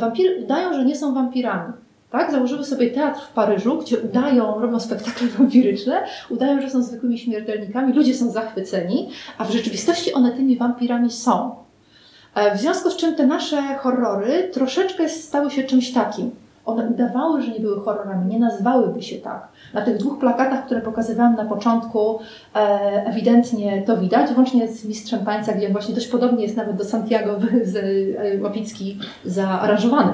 Wampiry udają, że nie są wampirami. Tak? Założyły sobie teatr w Paryżu, gdzie udają, robią spektakle *laughs* wampiryczne, udają, że są zwykłymi śmiertelnikami, ludzie są zachwyceni, a w rzeczywistości one tymi wampirami są. E, W związku z czym te nasze horrory troszeczkę stały się czymś takim. One udawały, że nie były horrorami, nie nazywałyby się tak. Na tych dwóch plakatach, które pokazywałam na początku, e, ewidentnie to widać, włącznie z Mistrzem Tańca, gdzie właśnie dość podobnie jest nawet do Santiago e, Łapicki zaaranżowany.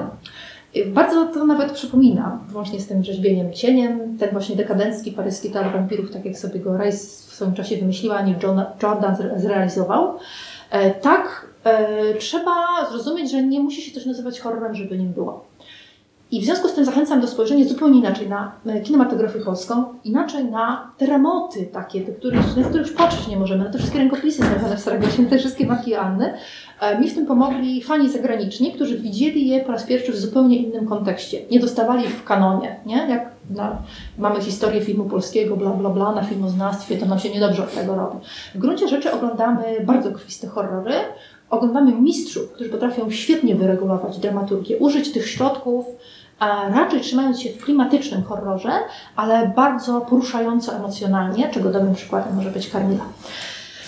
Bardzo to nawet przypomina, włącznie z tym rzeźbieniem cieniem, ten właśnie dekadencki paryski teatr wampirów, tak jak sobie go Rice w swoim czasie wymyśliła, nie Jordan zre- zrealizował. E, Tak, trzeba zrozumieć, że nie musi się coś nazywać horrorem, żeby nim było. I w związku z tym zachęcam do spojrzenia zupełnie inaczej na e, kinematografię polską, inaczej na te remoty takie, do których, na których patrzeć nie możemy, na te wszystkie rękopisy znalezione w Saragosie, na te wszystkie maki Anny. E, Mi w tym pomogli fani zagraniczni, którzy widzieli je po raz pierwszy w zupełnie innym kontekście. Nie dostawali w kanonie, nie? Jak na, mamy historię filmu polskiego, bla, bla, bla, na filmoznawstwie, to nam się niedobrze od tego robi. W gruncie rzeczy oglądamy bardzo krwiste horrory, oglądamy mistrzów, którzy potrafią świetnie wyregulować dramaturgię, użyć tych środków, a raczej trzymając się w klimatycznym horrorze, ale bardzo poruszająco emocjonalnie, czego dobrym przykładem może być Karmila.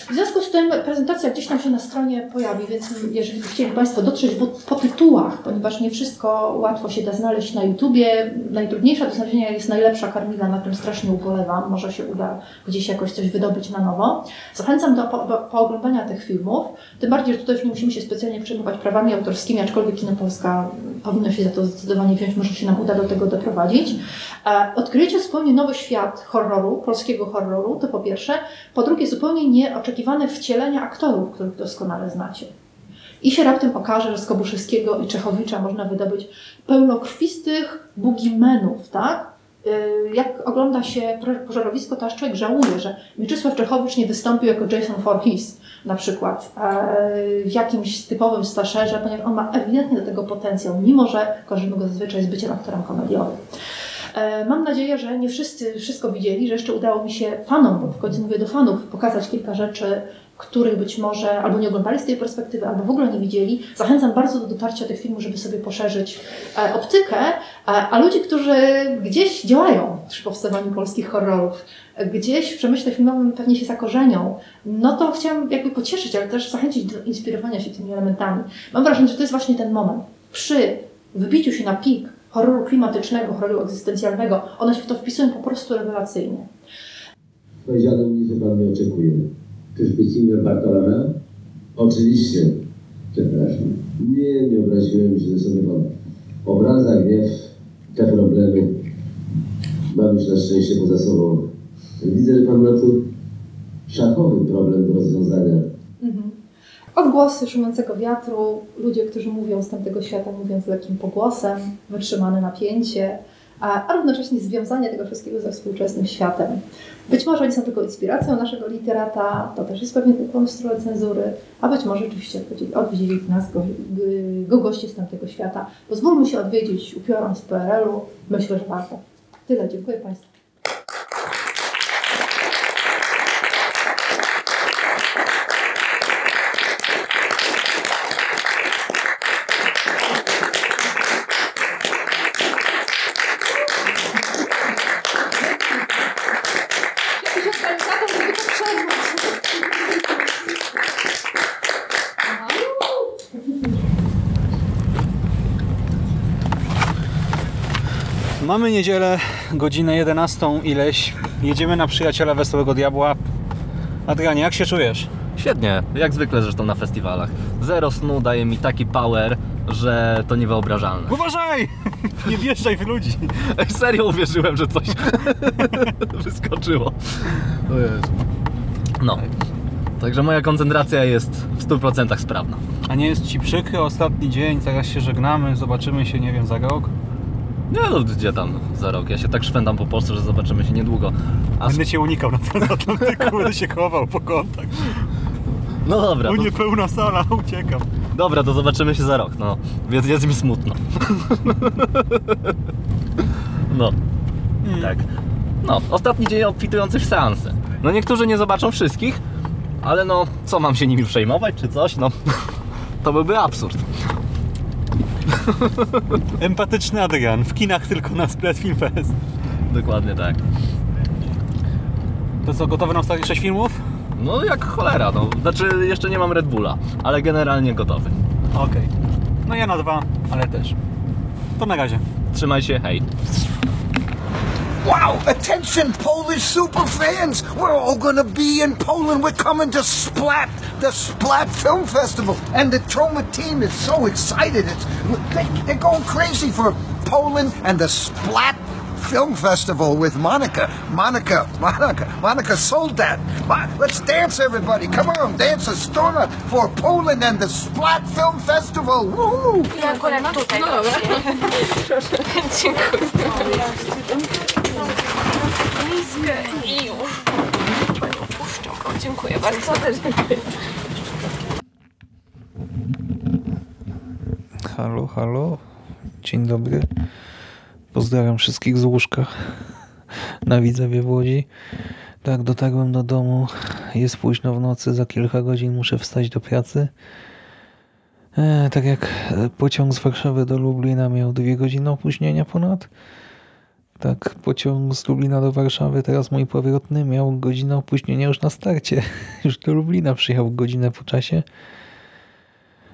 W związku z tym prezentacja gdzieś tam się na stronie pojawi, więc jeżeli chcieli Państwo dotrzeć po, po tytułach, ponieważ nie wszystko łatwo się da znaleźć na YouTubie, najtrudniejsza do znalezienia jest najlepsza Karmila, na tym strasznie ubolewam, może się uda gdzieś jakoś coś wydobyć na nowo. Zachęcam do pooglądania tych filmów, tym bardziej, że tutaj już nie musimy się specjalnie przejmować prawami autorskimi, aczkolwiek Kino Polska powinno się za to zdecydowanie wziąć, może się nam uda do tego doprowadzić. E, Odkryjecie zupełnie nowy świat horroru, polskiego horroru, to po pierwsze. Po drugie, zupełnie nieoczekiwane wcielenia aktorów, których doskonale znacie. I się raptem okaże, że z Kobuszewskiego i Czechowicza można wydobyć pełnokrwistych bugimenów, tak? Y, Jak ogląda się pożarowisko, to aż człowiek żałuje, że Mieczysław Czechowicz nie wystąpił jako Jason Voorhees na przykład e, w jakimś typowym slasherze, ponieważ on ma ewidentnie do tego potencjał, mimo że kojarzymy go zazwyczaj z byciem aktorem komediowym. E, Mam nadzieję, że nie wszyscy wszystko widzieli, że jeszcze udało mi się fanom, bo w końcu mówię do fanów, pokazać kilka rzeczy, których być może albo nie oglądali z tej perspektywy, albo w ogóle nie widzieli. Zachęcam bardzo do dotarcia tych filmów, żeby sobie poszerzyć e, optykę, a, a ludzi, którzy gdzieś działają przy powstawaniu polskich horrorów, e, gdzieś w przemyśle filmowym pewnie się zakorzenią, no to chciałam jakby pocieszyć, ale też zachęcić do inspirowania się tymi elementami. Mam wrażenie, że to jest właśnie ten moment. Przy wybiciu się na pik horroru klimatycznego, horroru egzystencjalnego, one się w to wpisują po prostu rewelacyjnie. Powiedziano mi, że pan mnie oczekuje. Czyżby senior Bartolomeo? Oczywiście. Przepraszam. Nie, nie obraziłem się, pan. Obraza, gniew, te problemy mam już na szczęście poza sobą. Widzę, że pan ma tu szachowy problem do rozwiązania. Mhm. Odgłosy szumiącego wiatru, ludzie, którzy mówią z tamtego świata, mówiąc lekkim pogłosem, wytrzymane napięcie, a, a równocześnie związanie tego wszystkiego ze współczesnym światem. Być może oni są tylko inspiracją naszego literata, to też jest pewien stronę cenzury, a być może rzeczywiście odwiedzili- nas go, go goście z tamtego świata. Pozwólmy się odwiedzić upiorom z PRL-u. Myślę, że warto. Tyle, dziękuję Państwu. Mamy niedzielę, godzinę 11 ileś. Jedziemy na Przyjaciela Wesołego Diabła. Adrianie, jak się czujesz? Świetnie, jak zwykle zresztą na festiwalach. Zero snu daje mi taki power, że to niewyobrażalne. Uważaj! *laughs* Nie wjeżdżaj w ludzi. Ej, serio uwierzyłem, że coś *laughs* wyskoczyło. O Jezu. No. Także moja koncentracja jest w 100% sprawna. A nie jest Ci przykro? Ostatni dzień, zaraz się żegnamy, zobaczymy się, nie wiem, za rok. Nie no, gdzie tam za rok? Ja się tak szwendam po Polsce, że zobaczymy się niedługo. A Będę Cię unikał na transatlantyku, *laughs* będę się chował po kątach. No dobra. U To... mnie pełna sala, *laughs* uciekam. Dobra, to zobaczymy się za rok, no. Więc jest mi smutno. *laughs* No. Tak. No, ostatni dzień obfitujący w seansy. No niektórzy nie zobaczą wszystkich, ale no, co mam się nimi przejmować, czy coś? No, to byłby absurd. *laughs* Empatyczny Adrian, w kinach tylko na Splat Film Fest. Dokładnie tak. To co, gotowy na ostatnie 6 filmów? No jak cholera, no. Znaczy jeszcze nie mam Red Bulla, ale generalnie gotowy. Okej. No ja na dwa, ale też. To na razie. Trzymaj się, hej. Wow! Attention, Polish super fans! We're all gonna be in Poland. We're coming to Splat, the Splat Film Festival, and the Troma team is so excited. It's they, they're going crazy for Poland and the Splat Film Festival with Monica. Monica, Monica, Monica sold that. Let's dance, everybody! Come on, dance a storma for Poland and the Splat Film Festival. Woo! Ja akurat tutaj. No dobra. Proszę. *laughs* Dziękuję. Miskę i już. Panią puszczą. Dziękuję bardzo. Halo, halo. Dzień dobry. Pozdrawiam wszystkich z łóżka na Widzewie w Łodzi. Tak, dotarłem do domu. Jest późno w nocy, za kilka godzin muszę wstać do pracy. E, tak jak e, pociąg z Warszawy do Lublina miał dwie godziny opóźnienia ponad. Tak, pociąg z Lublina do Warszawy, teraz mój powrotny, miał godzinę opóźnienia już na starcie. *laughs* Już do Lublina przyjechał godzinę po czasie.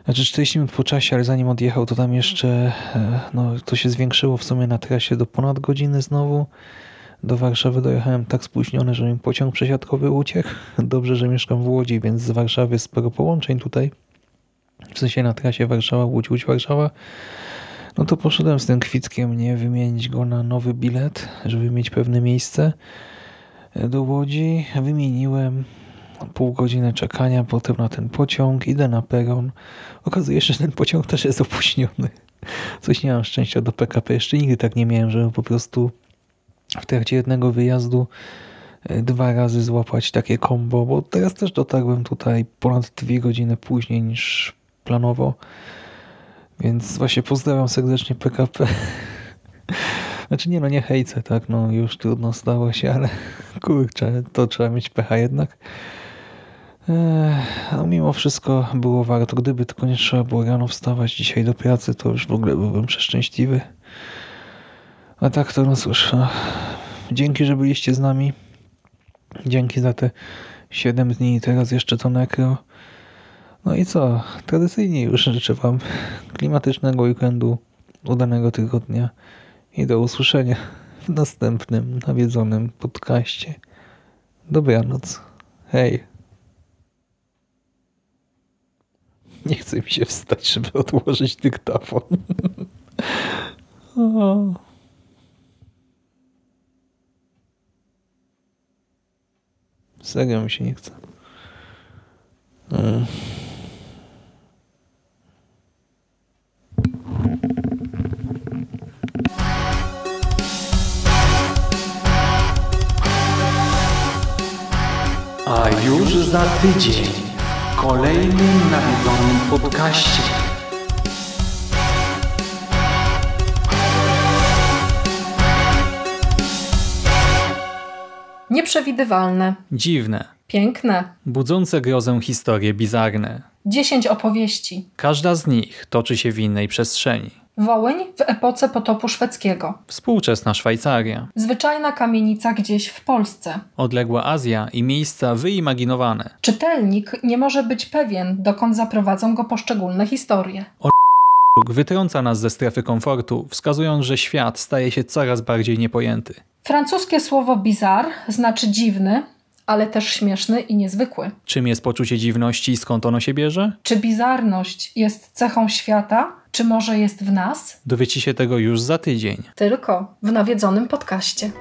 Znaczy 40 minut po czasie, ale zanim odjechał, to tam jeszcze e, no, to się zwiększyło w sumie na trasie do ponad godziny znowu. Do Warszawy dojechałem tak spóźniony, że mi pociąg przesiadkowy uciekł. *laughs* Dobrze, że mieszkam w Łodzi, więc z Warszawy sporo połączeń tutaj. W sensie na trasie Warszawa, Łódź, Łódź, Warszawa. No to poszedłem z tym kwitkiem, nie wymienić go na nowy bilet, żeby mieć pewne miejsce e, do Łodzi. Wymieniłem pół godziny czekania potem na ten pociąg, idę na peron. Okazuje się, że ten pociąg też jest opóźniony. Coś nie mam szczęścia do PKP. Jeszcze nigdy tak nie miałem, żeby po prostu w trakcie jednego wyjazdu e, dwa razy złapać takie kombo, bo teraz też dotarłem tutaj ponad dwie godziny później niż planowo. Więc właśnie pozdrawiam serdecznie PKP. Znaczy nie no, nie hejcę, tak, no już trudno stało się, ale kurczę, to trzeba mieć pecha jednak. Ech, no mimo wszystko było warto. Gdyby tylko nie trzeba było rano wstawać dzisiaj do pracy, to już w ogóle byłbym przeszczęśliwy. A tak to no cóż, no, dzięki, że byliście z nami. Dzięki za te 7 dni i teraz jeszcze to nekro. No i co? Tradycyjnie już życzę Wam klimatycznego weekendu, udanego tygodnia i do usłyszenia w następnym nawiedzonym podcaście. Dobranoc. Hej. Nie chce mi się wstać, żeby odłożyć dyktafon. *laughs* o. Serio mi się nie chce. Mm. A już za tydzień w kolejnym nawiedzonym podcaście. Nieprzewidywalne, Dziwne, piękne, budzące grozę historie bizarne. Dziesięć opowieści. Każda z nich toczy się w innej przestrzeni. Wołyń w epoce potopu szwedzkiego. Współczesna Szwajcaria, Zwyczajna kamienica gdzieś w Polsce. odległa Azja i miejsca wyimaginowane. Czytelnik nie może być pewien, dokąd zaprowadzą go poszczególne historie. Wytrąca nas ze strefy komfortu, wskazując, że świat staje się coraz bardziej niepojęty. Francuskie słowo bizarre znaczy dziwny, ale też śmieszny i niezwykły. Czym jest poczucie dziwności i skąd ono się bierze? Czy bizarność jest cechą świata, czy może jest w nas? Dowiecie się tego już za tydzień. Tylko w nawiedzonym podcaście.